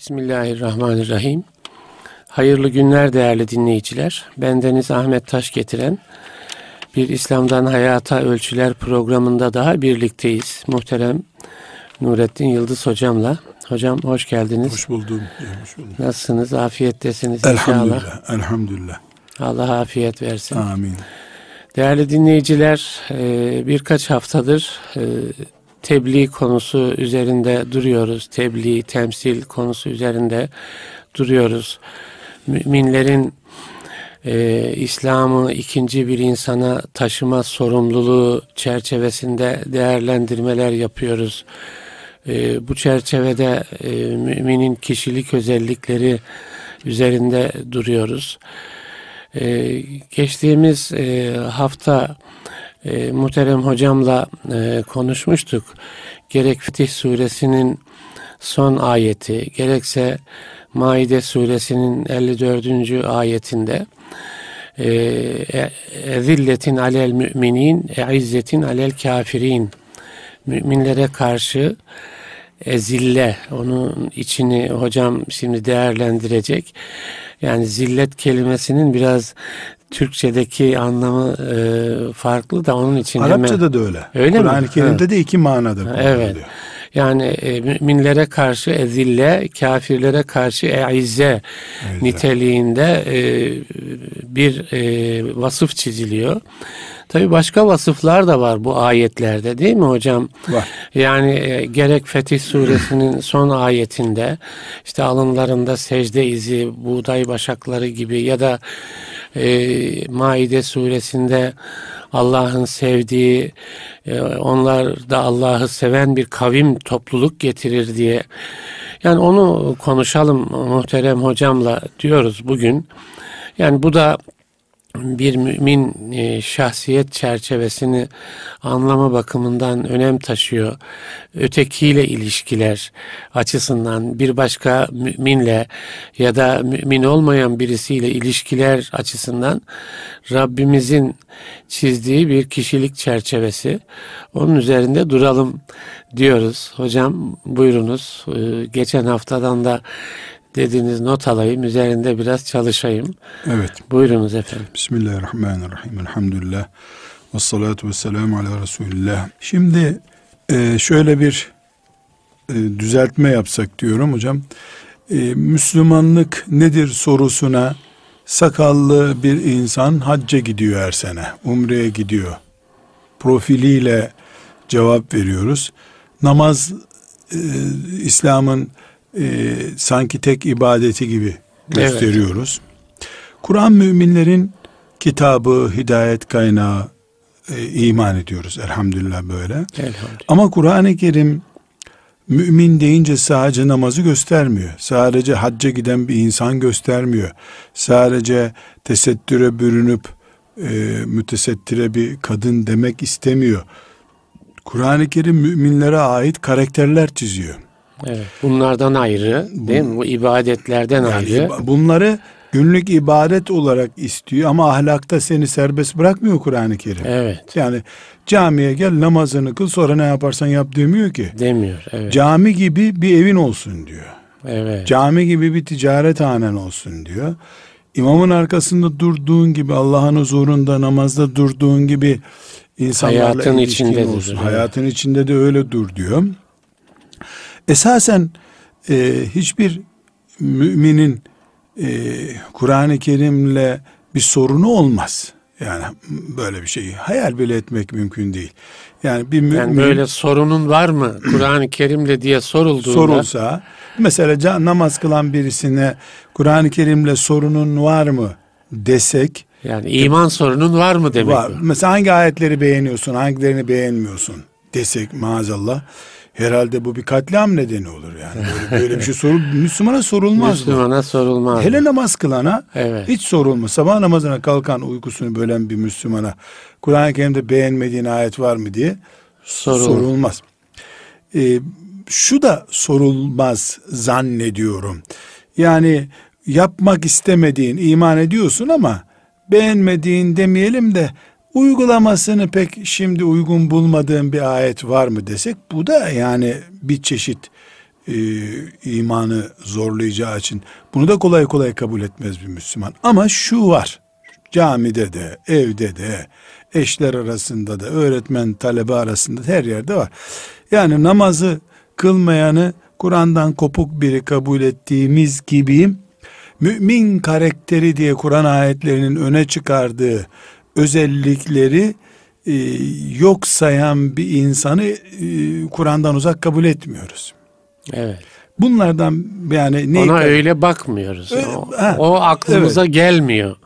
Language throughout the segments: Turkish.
Bismillahirrahmanirrahim. Hayırlı günler değerli dinleyiciler. Bendeniz Ahmet Taş getiren bir İslam'dan Hayata Ölçüler programında daha birlikteyiz. Muhterem Nurettin Yıldız hocamla. Hocam hoş geldiniz. Hoş buldum. Hoş buldum. Nasılsınız? Afiyettesiniz elhamdülillah, inşallah. Elhamdülillah. Allah afiyet versin. Amin. Değerli dinleyiciler e, birkaç haftadır e, tebliğ konusu üzerinde duruyoruz. Tebliğ, temsil konusu üzerinde duruyoruz. Müminlerin e, İslam'ı ikinci bir insana taşıma sorumluluğu çerçevesinde değerlendirmeler yapıyoruz. E, bu çerçevede e, müminin kişilik özellikleri üzerinde duruyoruz. E, geçtiğimiz e, hafta e, muhterem hocamla e, konuşmuştuk. Gerek Fetih suresinin son ayeti gerekse Maide suresinin 54. ayetinde e, zilletin alel müminin izzetin alel kafirin müminlere karşı ezille onun içini hocam şimdi değerlendirecek. Yani zillet kelimesinin biraz Türkçedeki anlamı e, farklı da onun için Arapçada hemen, da öyle. Öyle Kur'an-ı Kerim'de de iki manada kullanılıyor. Evet. Yani e, müminlere karşı ezille, kafirlere karşı eize evet. niteliğinde e, bir e, vasıf çiziliyor. Tabi başka vasıflar da var bu ayetlerde değil mi hocam? Var. Yani e, gerek Fetih suresinin son ayetinde işte alınlarında secde izi, buğday başakları gibi ya da e, Maide suresinde Allah'ın sevdiği, e, onlar da Allah'ı seven bir kavim topluluk getirir diye. Yani onu konuşalım muhterem hocamla diyoruz bugün. Yani bu da bir mümin e, şahsiyet çerçevesini anlama bakımından önem taşıyor. Ötekiyle ilişkiler açısından bir başka müminle ya da mümin olmayan birisiyle ilişkiler açısından Rabbimizin çizdiği bir kişilik çerçevesi. Onun üzerinde duralım diyoruz. Hocam buyurunuz. E, geçen haftadan da dediğiniz not alayım. Üzerinde biraz çalışayım. Evet. Buyurunuz efendim. Bismillahirrahmanirrahim. Elhamdülillah. Ve salatu ve selamu ala Resulillah. Şimdi e, şöyle bir e, düzeltme yapsak diyorum hocam. E, Müslümanlık nedir sorusuna sakallı bir insan hacca gidiyor her sene. Umre'ye gidiyor. Profiliyle cevap veriyoruz. Namaz e, İslam'ın e, sanki tek ibadeti gibi gösteriyoruz. Evet. Kur'an müminlerin kitabı, hidayet kaynağı e, iman ediyoruz elhamdülillah böyle. Elhamdülillah. Ama Kur'an-ı Kerim mümin deyince sadece namazı göstermiyor. Sadece hacca giden bir insan göstermiyor. Sadece tesettüre bürünüp e, mütesettire bir kadın demek istemiyor. Kur'an-ı Kerim müminlere ait karakterler çiziyor. Evet. Bunlardan ayrı değil mi? Bu ibadetlerden yani ayrı. Bunları günlük ibadet olarak istiyor ama ahlakta seni serbest bırakmıyor Kur'an-ı Kerim. Evet. Yani camiye gel namazını kıl sonra ne yaparsan yap demiyor ki. Demiyor. Evet. Cami gibi bir evin olsun diyor. Evet. Cami gibi bir ticaret hanen olsun diyor. İmamın arkasında durduğun gibi Allah'ın huzurunda namazda durduğun gibi insanlarla hayatın içinde olsun. Dur, hayatın içinde de öyle dur diyor. Esasen e, hiçbir müminin e, Kur'an-ı Kerim'le bir sorunu olmaz. Yani böyle bir şeyi hayal bile etmek mümkün değil. Yani bir mümin yani böyle sorunun var mı Kur'an-ı Kerim'le diye sorulduğunda sorulsa mesela namaz kılan birisine Kur'an-ı Kerim'le sorunun var mı desek yani iman sorunun var mı demek var. Bu. Mesela hangi ayetleri beğeniyorsun, hangilerini beğenmiyorsun desek maazallah Herhalde bu bir katliam nedeni olur yani. Böyle, böyle bir şey sorul Müslümana sorulmaz Müslümana sorulmaz. Hele namaz kılana evet. hiç sorulmaz. Sabah namazına kalkan uykusunu bölen bir Müslümana Kur'an-ı Kerim'de beğenmediğin ayet var mı diye Sorul. sorulmaz. Ee, şu da sorulmaz zannediyorum. Yani yapmak istemediğin, iman ediyorsun ama beğenmediğin demeyelim de uygulamasını pek şimdi uygun bulmadığım bir ayet var mı desek bu da yani bir çeşit e, imanı zorlayacağı için bunu da kolay kolay kabul etmez bir Müslüman. Ama şu var. Camide de, evde de, eşler arasında da, öğretmen talebe arasında da her yerde var. Yani namazı kılmayanı Kur'an'dan kopuk biri kabul ettiğimiz gibi mümin karakteri diye Kur'an ayetlerinin öne çıkardığı özellikleri e, yok sayan bir insanı e, Kur'an'dan uzak kabul etmiyoruz. Evet. Bunlardan yani ne Ona öyle bakmıyoruz. Öyle- o, ha, o aklımıza gelmiyor.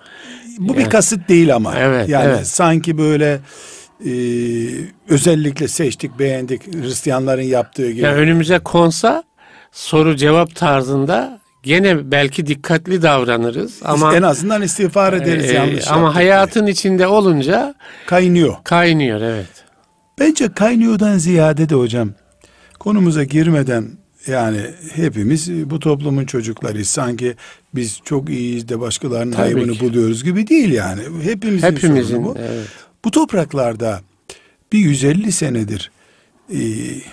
bu bir Yani. kasıt değil ama. Evet, yani evet. sanki böyle e, özellikle seçtik, beğendik Hristiyanların yaptığı gibi. Yani önümüze konsa soru cevap tarzında gene belki dikkatli davranırız ama en azından istiğfar ederiz e, yanlış ama yaptık hayatın içinde olunca diye. kaynıyor. kaynıyor evet. Bence kaynıyordan ziyade de hocam konumuza girmeden yani hepimiz bu toplumun çocuklarıyız. Sanki biz çok iyiyiz de başkalarının Tabii ayıbını ki. buluyoruz gibi değil yani. Hepimizin, Hepimizin bu. evet. Bu topraklarda bir 150 senedir e,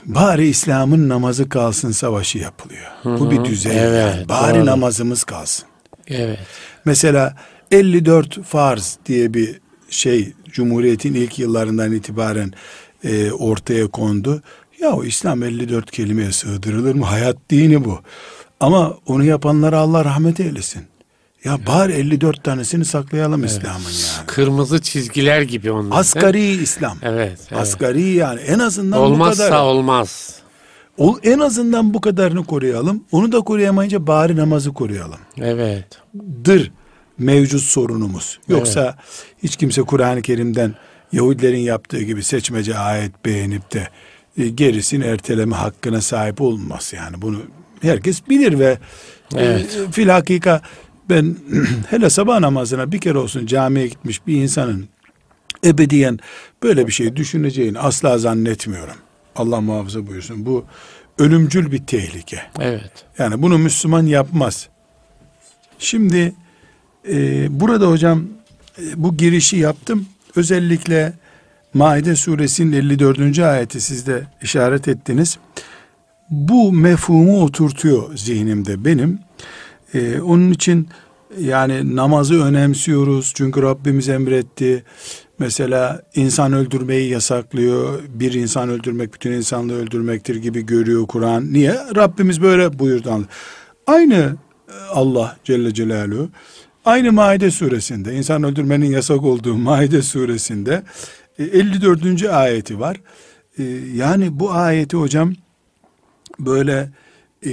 bari İslam'ın namazı kalsın savaşı yapılıyor. Bu bir düzey. Evet, yani. Bari doğru. namazımız kalsın. Evet. Mesela 54 farz diye bir şey Cumhuriyet'in ilk yıllarından itibaren e, ortaya kondu. Ya o İslam 54 kelimeye sığdırılır mı? Hayat dini bu. Ama onu yapanlara Allah rahmet eylesin. Ya bari 54 tanesini saklayalım İslam'ın yani. Kırmızı çizgiler gibi onlar. Asgari İslam. Evet. evet. Asgari yani en azından bu Olmazsa kadar. olmaz. O, en azından bu kadarını koruyalım. Onu da koruyamayınca bari namazı koruyalım. Evet. dır mevcut sorunumuz. Yoksa hiç kimse Kur'an-ı Kerim'den Yahudilerin yaptığı gibi seçmece ayet beğenip de e, gerisini erteleme hakkına sahip olmaz yani bunu herkes bilir ve Evet. e, fil hakika ben hele sabah namazına bir kere olsun camiye gitmiş bir insanın ebediyen böyle bir şey düşüneceğini asla zannetmiyorum. Allah muhafaza buyursun. Bu ölümcül bir tehlike. Evet. Yani bunu Müslüman yapmaz. Şimdi e, burada hocam e, bu girişi yaptım. Özellikle Maide suresinin 54. ayeti siz de işaret ettiniz. Bu mefhumu oturtuyor zihnimde benim. E, onun için yani namazı önemsiyoruz çünkü Rabbimiz emretti. Mesela insan öldürmeyi yasaklıyor. Bir insan öldürmek bütün insanlığı öldürmektir gibi görüyor Kur'an. Niye? Rabbimiz böyle buyurdu. Aynı e, Allah Celle Celaluhu aynı Maide suresinde insan öldürmenin yasak olduğu Maide suresinde e, 54. ayeti var. E, Yani bu ayeti hocam böyle e,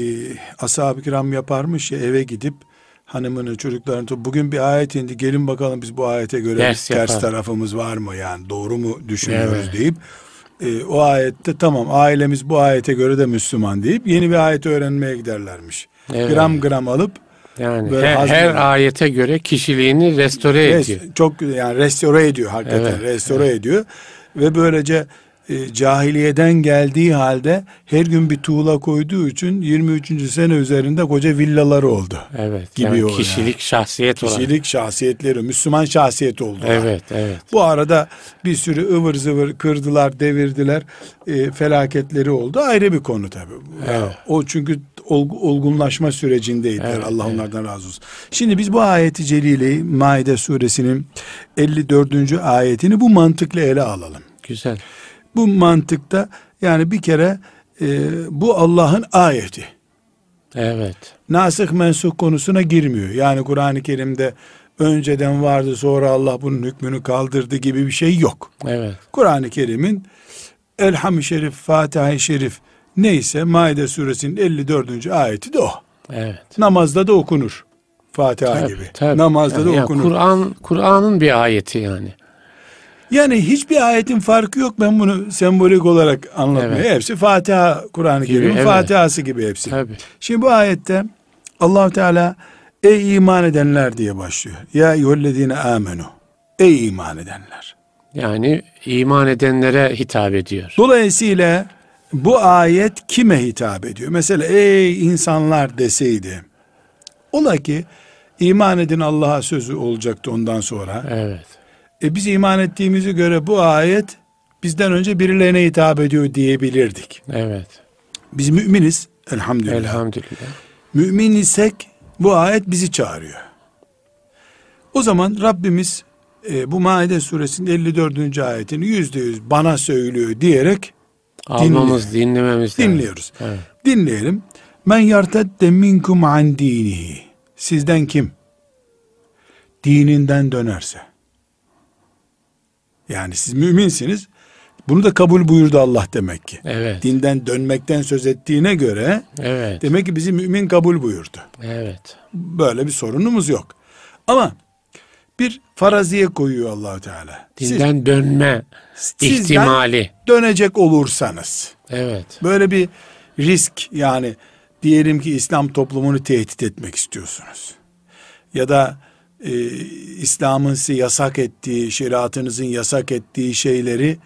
ashab-ı kiram yaparmış ya eve gidip hanımını çocuklarını bugün bir ayet indi gelin bakalım biz bu ayete göre Ders yapar. tarafımız var mı yani doğru mu düşünüyoruz Evet. deyip e, o ayette tamam ailemiz bu ayete göre de Müslüman deyip yeni bir ayet öğrenmeye giderlermiş. Evet. Gram gram alıp Yani Böyle her, her ayete göre kişiliğini restore ediyor. res- çok yani restore ediyor hakikaten Evet, restore ediyor ve böylece e, cahiliyeden geldiği halde her gün bir tuğla koyduğu için 23. sene üzerinde koca villaları oldu. Evet. Gibi yani o yani. kişilik, şahsiyet olarak. Kişilik şahsiyetleri, Müslüman şahsiyet oldular. Evet, evet. Bu arada bir sürü ıvır zıvır kırdılar, devirdiler, e, felaketleri oldu. Ayrı bir konu tabii. Evet. O çünkü olg- olgunlaşma sürecindeydiler. Evet, Allah evet. onlardan razı olsun. Şimdi biz bu ayeti celile Maide suresinin 54. ayetini bu mantıkla ele alalım. Güzel. Bu mantıkta yani bir kere e, bu Allah'ın ayeti. Evet. Nasih mensuh konusuna girmiyor. Yani Kur'an-ı Kerim'de önceden vardı sonra Allah bunun hükmünü kaldırdı gibi bir şey yok. Evet. Kur'an-ı Kerim'in Elham-ı Şerif, Fatiha-i Şerif neyse Maide suresinin 54. ayeti de o. Evet. Namazda da okunur. Fatiha Tabii, gibi. tabii. Namazda da Yani okunur. Kur'an Kur'an'ın bir ayeti yani. Yani hiçbir ayetin farkı yok. Ben bunu sembolik olarak anlatmaya. Evet. Hepsi Fatiha, Kur'an-ı Kerim'in evet. Fatiha'sı gibi hepsi. Tabii. Şimdi bu ayette allah Teala ey iman edenler diye başlıyor. Ya eyyühellezine amenu. Ey iman edenler. Yani iman edenlere hitap ediyor. Dolayısıyla bu ayet kime hitap ediyor? Mesela ey insanlar deseydi. Ola ki iman edin Allah'a sözü olacaktı ondan sonra. Evet. E biz iman ettiğimize göre bu ayet bizden önce birilerine hitap ediyor diyebilirdik. Evet. Biz müminiz Elhamdülillah. Elhamdülillah. Mümin isek bu ayet bizi çağırıyor. O zaman Rabbimiz e, bu Maide suresinin 54. ayetini yüzde yüz bana söylüyor diyerek Almamız, dinlememiz lazım. dinliyoruz. Evet. Dinleyelim. Men yartedde minkum an dinihi. Sizden kim? Dininden dönerse. Yani siz müminsiniz. Bunu da kabul buyurdu Allah demek ki. Evet. Dinden dönmekten söz ettiğine göre Evet. demek ki bizi mümin kabul buyurdu. Evet. Böyle bir sorunumuz yok. Ama bir faraziye koyuyor Allahu Teala. Siz Dinden dönme sizden ihtimali. dönecek olursanız Evet. böyle bir risk yani diyelim ki İslam toplumunu tehdit etmek istiyorsunuz. Ya da e, İslam'ın size yasak ettiği, şeriatınızın yasak ettiği şeyleri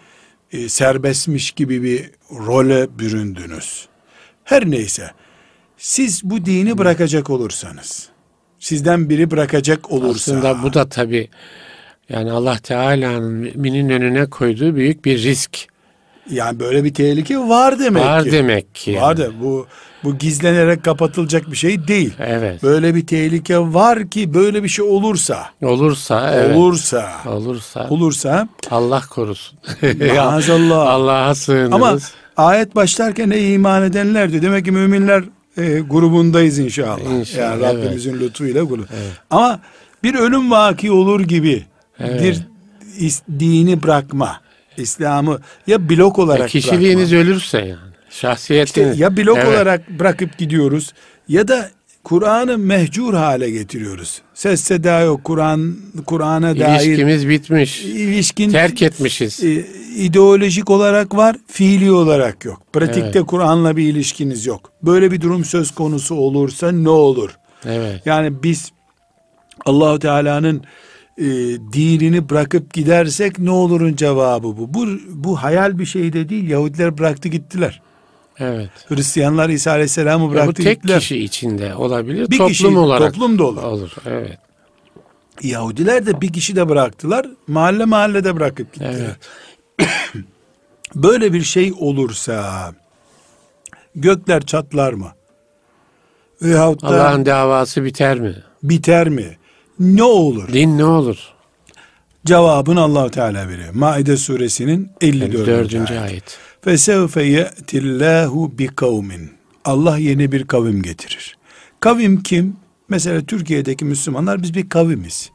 e, serbestmiş gibi bir role büründünüz. Her neyse siz bu dini bırakacak olursanız, sizden biri bırakacak olursa, Aslında bu da tabi yani Allah Teala'nın müminin önüne koyduğu büyük bir risk. Yani böyle bir tehlike var demek Var ki. demek ki. Var yani. da bu bu gizlenerek kapatılacak bir şey değil. Evet. Böyle bir tehlike var ki böyle bir şey olursa, Olursa evet. olursa, Olursa olursa Allah korusun. maazallah. Allah'a sığınırız. Ama ayet başlarken ey iman edenler diyor. Demek ki müminler e, grubundayız inşallah. İnşallah, Yani Rabbimizin lütfuyla grubu. Ama bir ölüm vaki olur gibi Evet. bir dini bırakma, İslam'ı ya blok olarak Ya kişiliğiniz bırakma. ölürse yani. İşte Şahsiyetiniz. ya blok Evet. olarak bırakıp gidiyoruz ya da Kur'an'ı mehcur hale getiriyoruz. Ses seda yok. Kur'an Kur'an'a dair İlişkimiz bitmiş. ilişkin Terk etmişiz. e, ideolojik olarak var, fiili olarak yok. Pratikte Evet. Kur'an'la bir ilişkiniz yok. Böyle bir durum söz konusu olursa ne olur? Evet. Yani biz Allahu Teala'nın e, dinini bırakıp gidersek ne olurun cevabı bu. Bu bu hayal bir şey de değil. Yahudiler bıraktı gittiler. Evet. Hristiyanlar İsa Aleyhisselam'ı Ya bu bıraktı tek gittiler. kişi içinde olabilir. Bir toplum kişi, olarak. toplum da olur. Olur. Evet. Yahudiler de bir kişi de bıraktılar. Mahalle mahallede bırakıp gittiler. Evet. Böyle bir şey olursa gökler çatlar mı? Veyahut da Allah'ın davası biter mi? biter mi? Ne olur? Din ne olur? Cevabını Allahu Teala veriyor. Maide suresinin 54. Dördüncü ayet. ayet. Fesevfe ye'tillahu bi kavmin. Allah yeni bir kavim getirir. Kavim kim? Mesela Türkiye'deki Müslümanlar biz bir kavimiz.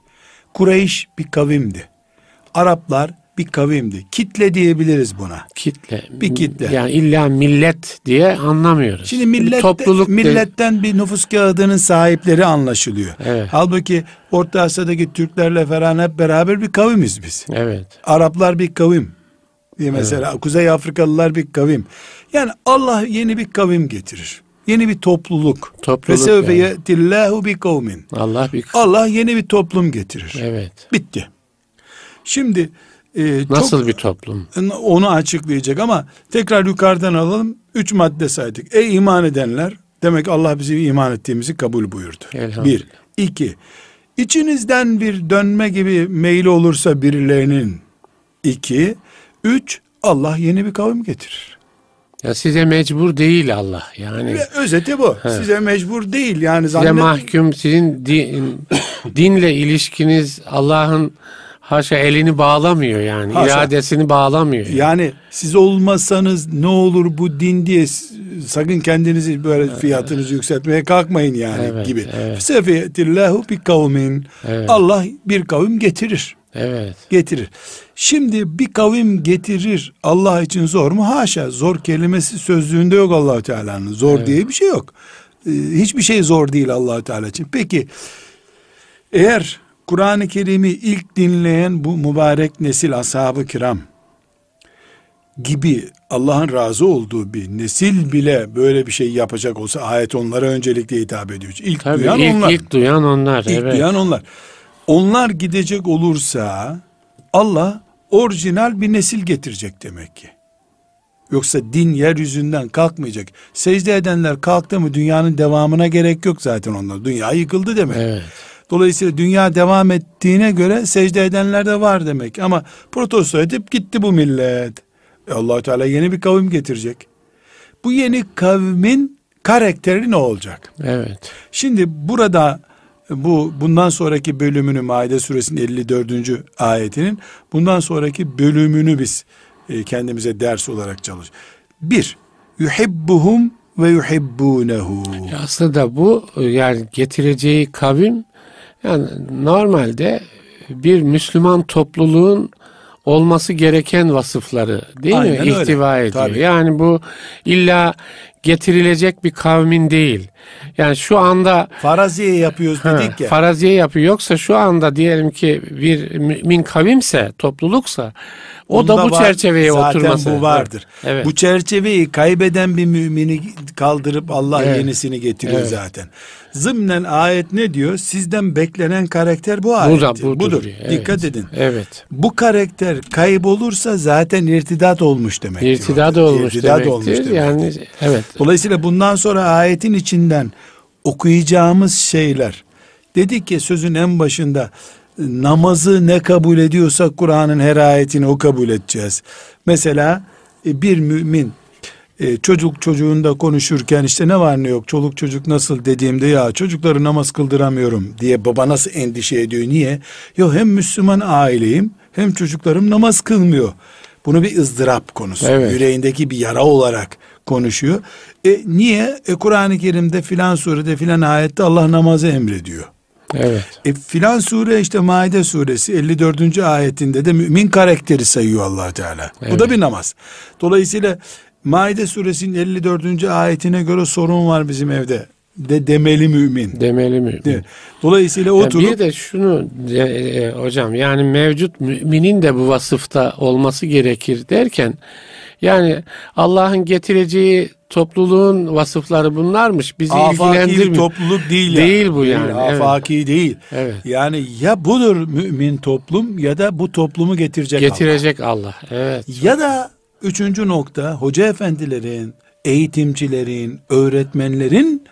Kureyş bir kavimdi. Araplar bir kavimdi. Kitle diyebiliriz buna. Kitle. Bir kitle. Yani illa millet diye anlamıyoruz. Şimdi millet, topluluk de- milletten bir nüfus kağıdının sahipleri anlaşılıyor. Evet. Halbuki Orta Asya'daki Türklerle falan hep beraber bir kavimiz biz. Evet. Araplar bir kavim. Diye mesela Kuzey Afrikalılar bir kavim. Yani Allah yeni bir kavim getirir. Yeni bir topluluk. Topluluk Fesevfe yani. ye'tillahu bi kavmin. Allah bir Allah yeni bir toplum getirir. Evet. Bitti. Şimdi e, Nasıl çok- bir toplum? onu açıklayacak ama tekrar yukarıdan alalım. Üç madde saydık. Ey iman edenler demek Allah bizi iman ettiğimizi kabul buyurdu. Bir. iki. İçinizden bir dönme gibi meyli olursa birilerinin iki. Üç. Allah yeni bir kavim getirir. Ya size mecbur değil Allah. Yani Ve özeti bu. Evet. Size mecbur değil. Yani size zannet, mahkum sizin din, dinle ilişkiniz Allah'ın haşa elini bağlamıyor yani. Haşa. iradesini bağlamıyor. Yani. Yani siz olmasanız ne olur bu din diye sakın kendinizi böyle fiyatınızı yükseltmeye kalkmayın yani Evet, gibi. evet. Sefeyetillahu bi kavmin. Evet. Allah bir kavim getirir. Evet. Getirir. Şimdi bir kavim getirir Allah için zor mu? Haşa. Zor kelimesi sözlüğünde yok Allahu Teala'nın. Zor diye bir şey yok. Ee, hiçbir şey zor değil Allahu Teala için. Peki eğer Kur'an-ı Kerim'i ilk dinleyen bu mübarek nesil ashab-ı kiram gibi Allah'ın razı olduğu bir nesil bile böyle bir şey yapacak olsa ayet onlara öncelikle hitap ediyor. İlk Tabii duyan ilk, onlar. ilk duyan onlar. İlk evet. duyan onlar. Onlar gidecek olursa Allah orijinal bir nesil getirecek demek ki. Yoksa din yeryüzünden kalkmayacak. Secde edenler kalktı mı dünyanın devamına gerek yok zaten onlar. Dünya yıkıldı demek. Evet. Dolayısıyla dünya devam ettiğine göre secde edenler de var demek. Ama protesto edip gitti bu millet. E allah Teala yeni bir kavim getirecek. Bu yeni kavmin karakteri ne olacak? Evet. Şimdi burada bu bundan sonraki bölümünü Maide suresinin 54. ayetinin bundan sonraki bölümünü biz e, kendimize ders olarak çalış. Bir, yuhibbuhum ve yuhibbunehu. Aslında bu yani getireceği kavim yani normalde bir Müslüman topluluğun olması gereken vasıfları değil Aynen mi? öyle. İhtiva ediyor. Tabii. Yani bu illa getirilecek bir kavmin değil. Yani şu anda Faraziye yapıyoruz dedik ya. faraziye yapıyor. Yoksa şu anda diyelim ki bir mümin kavimse, topluluksa o da Bunda bu var, çerçeveye zaten oturması. bu vardır. Evet. Bu çerçeveyi kaybeden bir mümini kaldırıp Allah Evet. yenisini getiriyor Evet. zaten. Zımnen ayet ne diyor? Sizden beklenen karakter bu bu ayet. da budur. budur. Evet. Dikkat edin. Evet. Bu karakter kaybolursa zaten irtidat olmuş demek. İrtidat olmuş İrtidat demektir. olmuş demektir. Yani evet. Dolayısıyla bundan sonra ayetin içinden okuyacağımız şeyler dedik ki sözün en başında namazı ne kabul ediyorsak Kur'an'ın her ayetini o kabul edeceğiz. Mesela e, bir mümin e, çocuk çocuğunda konuşurken işte ne var ne yok çoluk çocuk nasıl dediğimde ya çocukları namaz kıldıramıyorum diye baba nasıl endişe ediyor niye? Yok hem Müslüman aileyim hem çocuklarım namaz kılmıyor. Bunu bir ızdırap konusu. Evet. Yüreğindeki bir yara olarak konuşuyor. E niye? E Kur'an-ı Kerim'de filan surede filan ayette Allah namazı emrediyor. Evet. E filan sure işte Maide suresi 54. ayetinde de mümin karakteri sayıyor allah Teala. Bu da Evet. bir namaz. Dolayısıyla Maide suresinin 54. ayetine göre sorun var bizim evde. De demeli mümin. Demeli mi? Değil mi? Dolayısıyla oturup bir de şunu e, e, hocam yani mevcut müminin de bu vasıfta olması gerekir derken yani Allah'ın getireceği topluluğun vasıfları bunlarmış. Bizi ilgilendirmiyor. topluluk değil. Değil yani. bu yani, evet. Afaki değil. Evet. Yani ya budur mümin toplum ya da bu toplumu getirecek Allah. Getirecek Allah. Evet. Ya da üçüncü nokta hoca efendilerin, eğitimcilerin, öğretmenlerin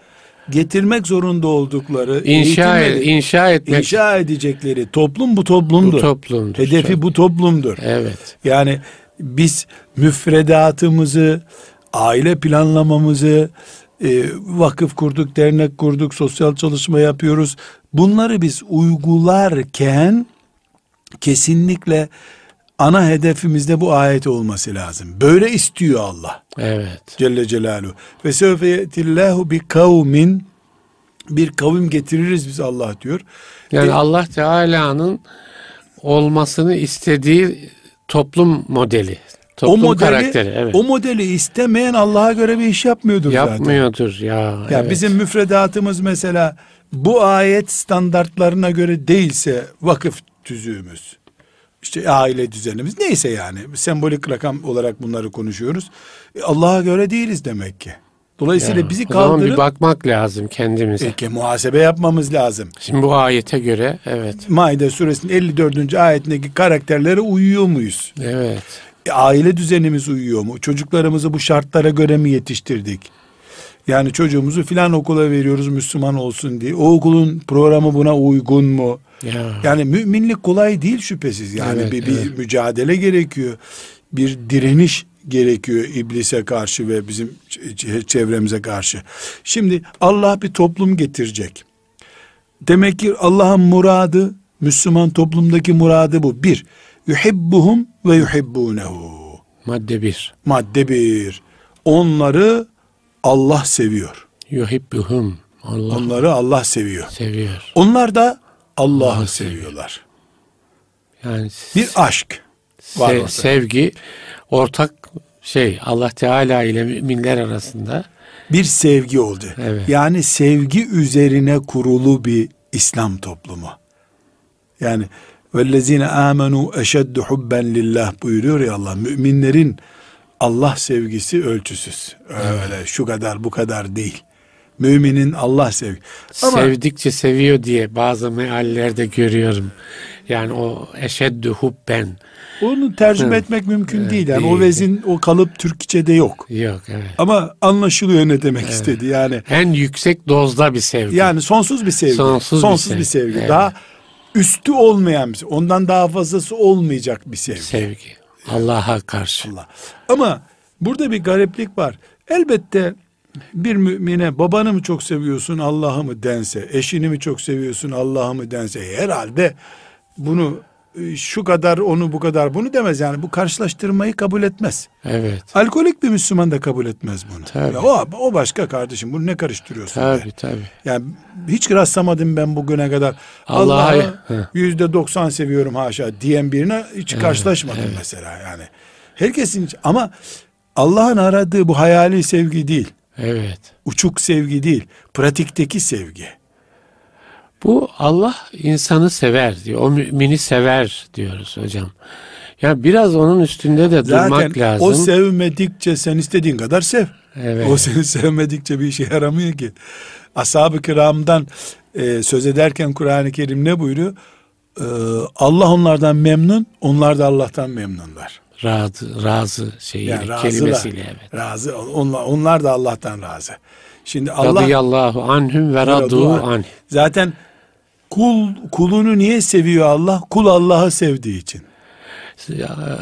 getirmek zorunda oldukları İnşa, eğitimleri inşa etmek inşa edecekleri toplum bu toplumdur. bu toplumdur. Hedefi Çok- bu toplumdur. Evet. Yani biz müfredatımızı, aile planlamamızı, e, vakıf kurduk, dernek kurduk, sosyal çalışma yapıyoruz. Bunları biz uygularken kesinlikle ana hedefimizde bu ayet olması lazım. Böyle istiyor Allah Evet. Celle Celaluhu. Ve sevfe yetillahu bi kavmin bir kavim getiririz biz Allah diyor. Yani E, Allah Teala'nın olmasını istediği toplum modeli. Toplum o modeli, karakteri. Evet. o modeli istemeyen Allah'a göre bir iş yapmıyordur zaten. Yapmıyordur ya. Ya evet. bizim müfredatımız mesela bu ayet standartlarına göre değilse vakıf tüzüğümüz, işte aile düzenimiz neyse yani sembolik rakam olarak bunları konuşuyoruz. E, Allah'a göre değiliz demek ki. Dolayısıyla Ya, bizi o zaman bir kaldırıp bakmak lazım kendimize. Peki muhasebe yapmamız lazım. Şimdi bu ayete göre evet. Maide suresinin 54. ayetindeki karakterlere uyuyor muyuz? Evet. E, aile düzenimiz uyuyor mu? Çocuklarımızı bu şartlara göre mi yetiştirdik? Yani çocuğumuzu filan okula veriyoruz Müslüman olsun diye. O okulun programı buna uygun mu? Ya. Yani müminlik kolay değil şüphesiz. Yani Evet, bir, bir evet. mücadele gerekiyor. Bir direniş gerekiyor iblise karşı ve bizim çevremize karşı. Şimdi Allah bir toplum getirecek. Demek ki Allah'ın muradı, Müslüman toplumdaki muradı bu. Bir, yuhibbuhum ve yuhibbunehu. Madde bir. Madde bir. Onları Allah seviyor. Yuhibbuhum. Allah Onları Allah seviyor. seviyor. Onlar da Allah'ı Allah'ı seviyorlar. Yani Bir aşk var se- sevgi ortak şey Allah Teala ile müminler arasında bir sevgi oldu. Evet. Yani sevgi üzerine kurulu bir İslam toplumu. Yani vellezine amenu eşeddu hubben lillah buyuruyor ya Allah. Müminlerin Allah sevgisi ölçüsüz. Öyle şu kadar bu kadar değil. Müminin Allah sevgi. Ama sevdikçe seviyor diye bazı meallerde görüyorum. Yani o eşeddü hubben. Onu tercüme etmek mümkün değil. Yani o değil. vezin o kalıp Türkçe'de yok. Yok evet. Ama anlaşılıyor ne demek istedi. Yani En yüksek dozda bir sevgi. Yani sonsuz bir sevgi. Sonsuz bir bir sevgi. sevgi. Evet. Daha üstü olmayan bir sevgi. Ondan daha fazlası olmayacak bir sevgi. sevgi. Allah'a karşı. Allah. Ama burada bir gariplik var. Elbette bir mümine babanı mı çok seviyorsun Allah'ı mı dense, eşini mi çok seviyorsun Allah'ı mı dense herhalde bunu şu kadar onu bu kadar bunu demez yani bu karşılaştırmayı kabul etmez. Evet. Alkolik bir Müslüman da kabul etmez bunu. Tabii. Ya o, o başka kardeşim bunu ne karıştırıyorsun? Tabii der. tabii. Yani hiç rastlamadım ben bugüne kadar. Allah'a- Allah'ı Hı. yüzde doksan seviyorum haşa diyen birine hiç karşılaşmadım mesela yani. Herkesin ama Allah'ın aradığı bu hayali sevgi değil. Evet. Uçuk sevgi değil. Pratikteki sevgi. Bu Allah insanı sever diyor. O mümini sever diyoruz hocam. Ya biraz onun üstünde de durmak Zaten lazım. o sevmedikçe sen istediğin kadar sev. Evet. O seni sevmedikçe bir işe yaramıyor ki. Ashab-ı kiramdan e, söz ederken Kur'an-ı Kerim ne buyuruyor? Ee, Allah onlardan memnun, onlar da Allah'tan memnunlar. razı, razı şeyi Yani razılar. kelimesiyle evet. Razı, onlar, onlar da Allah'tan razı. Şimdi Allah Radıyallahu anhum ve Radu anh. zaten kul kulunu niye seviyor Allah? Kul Allah'ı sevdiği için.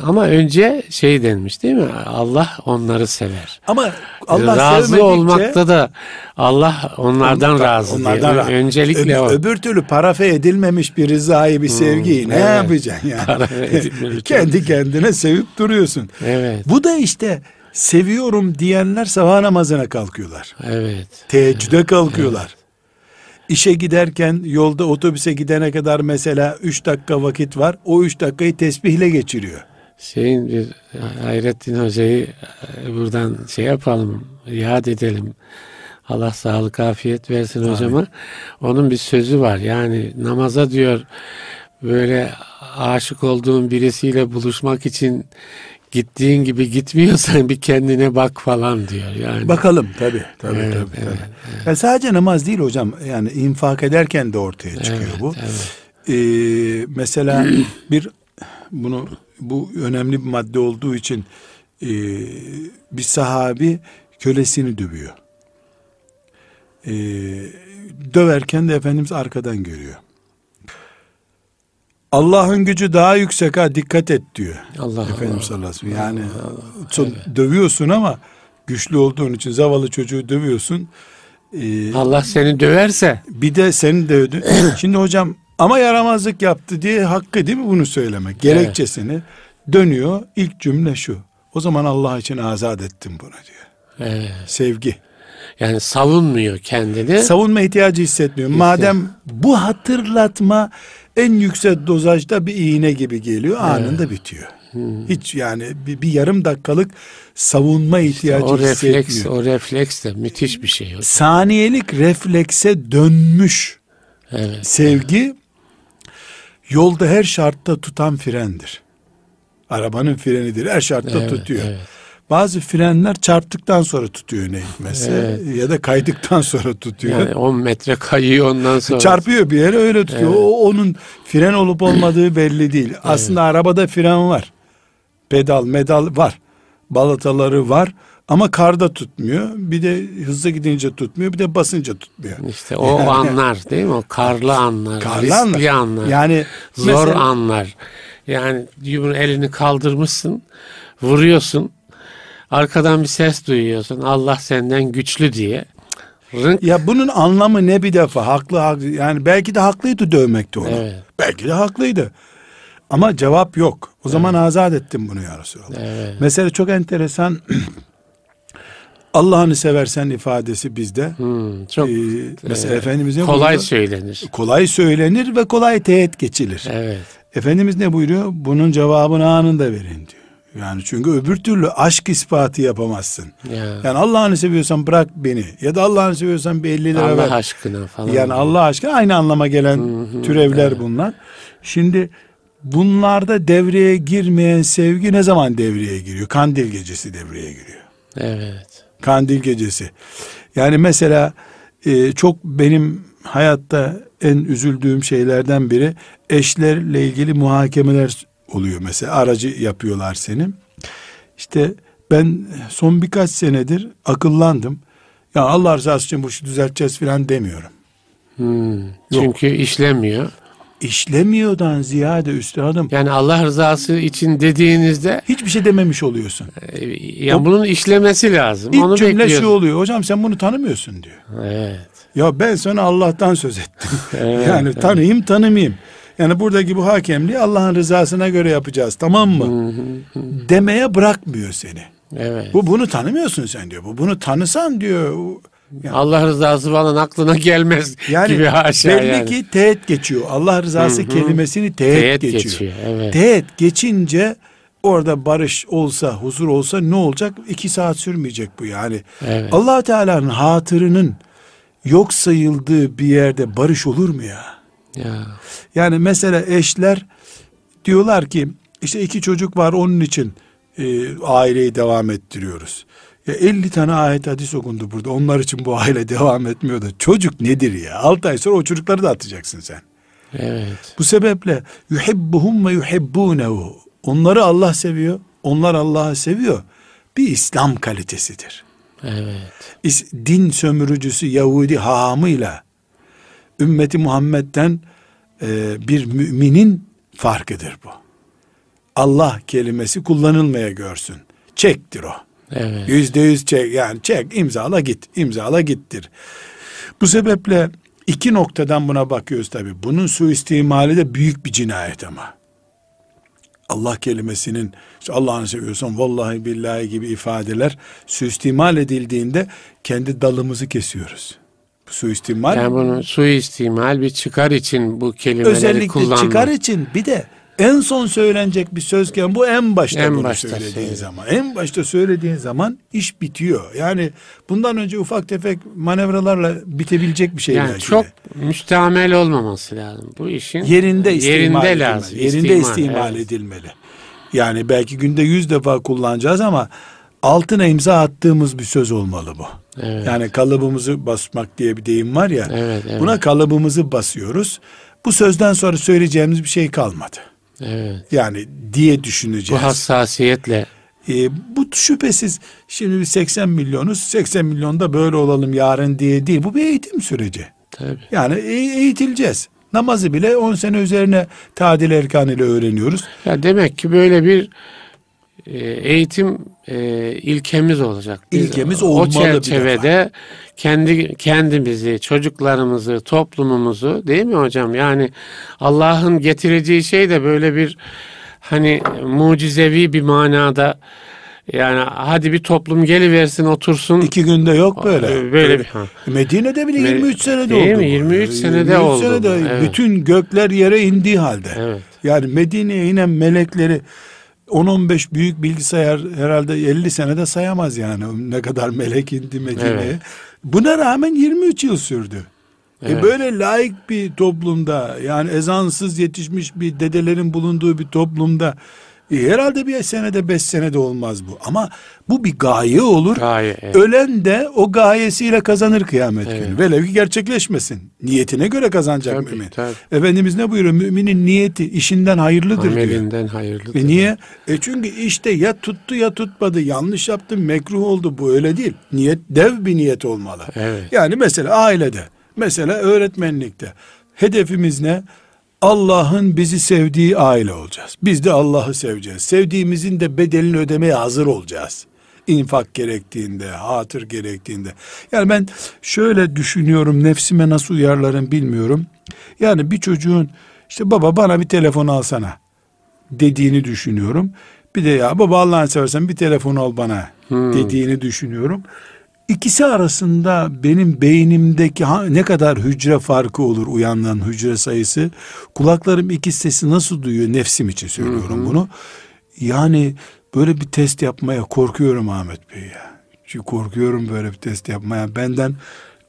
Ama önce şey denmiş değil mi? Allah onları sever. Ama Allah razı sevmedikçe olmakta da Allah onlardan razı onlardan diyor. razı. Öncelikle Öbür, o. öbür türlü parafe edilmemiş bir rızayı bir sevgiyi ne evet. yapacaksın yani? Kendi kendine sevip duruyorsun. Evet. Bu da işte seviyorum diyenler sabah namazına kalkıyorlar. Evet. Teheccüde kalkıyorlar. İşe giderken yolda otobüse gidene kadar mesela 3 dakika vakit var. O 3 dakikayı tesbihle geçiriyor. Şeyin bir Hayrettin Hoca'yı e, buradan şey yapalım, yad edelim. Allah sağlık afiyet versin hocama. Onun bir sözü var. Yani namaza diyor böyle aşık olduğun birisiyle buluşmak için gittiğin gibi gitmiyorsan bir kendine bak falan diyor. Yani Bakalım tabi. Tabii, Evet, tabii, evet, tabii. Ya sadece namaz değil hocam. Yani infak ederken de ortaya çıkıyor Evet, bu. evet. Ee, mesela bir bunu bu önemli bir madde olduğu için e, bir sahabi kölesini dövüyor. Ee, döverken de Efendimiz arkadan görüyor. Allah'ın gücü daha yüksek ha dikkat et diyor. Allah Efendimiz Allah. sallallahu aleyhi ve sellem. Yani son- dövüyorsun ama güçlü olduğun için zavallı çocuğu dövüyorsun. Ee, Allah seni döverse bir de seni dövdü. Şimdi hocam ama yaramazlık yaptı diye hakkı değil mi bunu söylemek? Gerekçesini dönüyor. İlk cümle şu. O zaman Allah için azat ettim bunu diyor. evet. Sevgi. Yani savunmuyor kendini. Savunma ihtiyacı hissetmiyor. Madem bu hatırlatma en yüksek dozajda bir iğne gibi geliyor anında bitiyor. Hmm. Hiç yani bir, bir yarım dakikalık savunma ihtiyacı o refleks, hissetmiyor. o refleks de müthiş bir şey. Saniyelik reflekse dönmüş Evet. sevgi yolda her şartta tutan frendir. Arabanın frenidir. Her şartta Evet, tutuyor. evet. Bazı frenler çarptıktan sonra tutuyor ne hikmetse ya da kaydıktan sonra tutuyor. Yani 10 metre kayıyor ondan sonra. Çarpıyor bir yere öyle tutuyor. Evet. O onun fren olup olmadığı belli değil. Aslında arabada fren var. Pedal, medal var. Balataları var. Ama karda tutmuyor. Bir de hızlı gidince tutmuyor. Bir de basınca tutmuyor. İşte o anlar değil mi? O karlı anlar, Karlı riskli anlar. anlar, Yani zor mesela- anlar. Yani elini kaldırmışsın, vuruyorsun. Arkadan bir ses duyuyorsun. Allah senden güçlü diye. Rınk. Ya bunun anlamı ne bir defa? Haklı, haklı. Yani belki de haklıydı dövmekte onu. Evet. Belki de haklıydı. Ama cevap yok. O zaman azat ettim bunu ya Resulallah. Evet. Mesela çok enteresan Allah'ını seversen ifadesi bizde. Hmm, çok Ee, mesela e, Efendimiz ne kolay buyuruyor? söylenir. Kolay söylenir ve kolay teğet geçilir. Evet. Efendimiz ne buyuruyor? Bunun cevabını anında verin diyor. Yani çünkü öbür türlü aşk ispatı yapamazsın. Ya. Yani Allah'ını seviyorsan bırak beni. Ya da Allah'ını seviyorsan bir 50 lira Allah ver. aşkına falan. Yani Allah aşkına aynı anlama gelen türevler bunlar. Şimdi bunlarda devreye girmeyen sevgi ne zaman devreye giriyor? Kandil gecesi devreye giriyor. Evet. Kandil gecesi. Yani mesela e, çok benim hayatta en üzüldüğüm şeylerden biri eşlerle ilgili muhakemeler oluyor mesela aracı yapıyorlar seni. İşte ben son birkaç senedir akıllandım. Ya Allah rızası için bu işi düzelteceğiz falan demiyorum. Hmm, Çünkü işlemiyor. işlemiyordan ziyade üstadım Yani Allah rızası için dediğinizde hiçbir şey dememiş oluyorsun. e, ya bunun işlemesi lazım. İlk Onu cümle şu oluyor. Hocam sen bunu tanımıyorsun diyor. Evet. Ya ben sana Allah'tan söz ettim. Evet, yani evet. tanıyayım tanımayayım. Yani buradaki bu hakemliği Allah'ın rızasına göre yapacağız tamam mı? Demeye bırakmıyor seni. Evet. Bu bunu tanımıyorsun sen diyor. Bu bunu tanısan diyor. Yani, Allah rızası falan aklına gelmez yani gibi haşa belli yani. ki teğet geçiyor. Allah rızası kelimesini teğet, Teğet geçiyor. geçiyor, evet. Teğet geçince orada barış olsa, huzur olsa ne olacak? İki saat sürmeyecek bu yani. Evet. allah Teala'nın hatırının yok sayıldığı bir yerde barış olur mu ya? Ya. Yani mesela eşler diyorlar ki işte iki çocuk var onun için e, aileyi devam ettiriyoruz. Ya 50 tane ayet hadis okundu burada. Onlar için bu aile devam etmiyor da çocuk nedir ya? 6 ay sonra o çocukları da atacaksın sen. Evet. Bu sebeple yuhibbuhum ve yuhibbunehu. Onları Allah seviyor. Onlar Allah'ı seviyor. Bir İslam kalitesidir. Evet. Din sömürücüsü Yahudi hahamıyla ümmeti Muhammed'den e, bir müminin farkıdır bu. Allah kelimesi kullanılmaya görsün. Çektir o. Evet. Yüzde yüz çek yani çek imzala git imzala gittir. Bu sebeple iki noktadan buna bakıyoruz tabi. Bunun suistimali de büyük bir cinayet ama. Allah kelimesinin işte Allah'ını seviyorsan vallahi billahi gibi ifadeler suistimal edildiğinde kendi dalımızı kesiyoruz. Suistimal Yani bunu suistimal bir çıkar için bu kelimeleri özellikle kullanmak. çıkar için bir de en son söylenecek bir sözken bu en başta En bunu başta söylediğin söyle. zaman. En başta söylediğin zaman iş bitiyor. Yani bundan önce ufak tefek manevralarla bitebilecek bir şey Yani belki çok de. müstamel olmaması lazım. Bu işin yerinde istimal yerinde edilmeli. lazım. Yerinde istimal evet. edilmeli. Yani belki günde yüz defa kullanacağız ama altına imza attığımız bir söz olmalı bu. Evet. Yani kalıbımızı basmak diye bir deyim var ya. Evet, evet. Buna kalıbımızı basıyoruz. Bu sözden sonra söyleyeceğimiz bir şey kalmadı. Evet. Yani diye Bu düşüneceğiz. hassasiyetle Ee, bu şüphesiz şimdi biz 80 milyonuz. 80 milyonda böyle olalım yarın diye değil. Bu bir eğitim süreci. tabii. Yani e- eğitileceğiz. Namazı bile 10 sene üzerine tadil erkan ile öğreniyoruz. Ya demek ki böyle bir eğitim e, ilkemiz olacak. Biz İlkemiz o olmalı bir çerçevede kendi kendimizi, çocuklarımızı, toplumumuzu değil mi hocam? Yani Allah'ın getireceği şey de böyle bir hani mucizevi bir manada yani hadi bir toplum geliversin otursun. İki günde yok böyle. Ee, Böyle bir ha. Medine'de bile Me- 23 senede Değil oldu. mi? bu. 23 senede 23 oldu bu, senede evet. bütün gökler yere indiği halde. Evet. Yani Medine'ye inen melekleri 10-15 büyük bilgisayar herhalde 50 senede sayamaz yani. Ne kadar melek indi Medine'ye. Evet. Buna rağmen 23 yıl sürdü. E Evet. böyle laik bir toplumda yani ezansız yetişmiş bir dedelerin bulunduğu bir toplumda e, herhalde bir senede beş senede olmaz bu. Ama bu bir gaye olur. Gaye, evet. Ölen de o gayesiyle kazanır kıyamet Evet. günü. Velev ki gerçekleşmesin. Niyetine göre kazanacak Tabii, mümin. tabii. Efendimiz ne buyuruyor? Müminin niyeti işinden hayırlıdır diyor. Amelinden hayırlıdır. E niye? E çünkü işte ya tuttu ya tutmadı. Yanlış yaptım mekruh oldu. Bu öyle değil. Niyet dev bir niyet olmalı. Evet. Yani mesela ailede, mesela öğretmenlikte hedefimiz ne? Allah'ın bizi sevdiği aile olacağız. Biz de Allah'ı seveceğiz. Sevdiğimizin de bedelini ödemeye hazır olacağız. İnfak gerektiğinde, hatır gerektiğinde. Yani ben şöyle düşünüyorum, nefsime nasıl uyarlarım bilmiyorum. Yani bir çocuğun işte baba bana bir telefon alsana dediğini düşünüyorum. Bir de ya baba Allah'ını seversen bir telefon al bana dediğini düşünüyorum. İkisi arasında benim beynimdeki ne kadar hücre farkı olur uyanılan hücre sayısı. Kulaklarım iki sesi nasıl duyuyor nefsim için söylüyorum bunu. Yani böyle bir test yapmaya korkuyorum Ahmet Bey ya. Çünkü korkuyorum böyle bir test yapmaya. Benden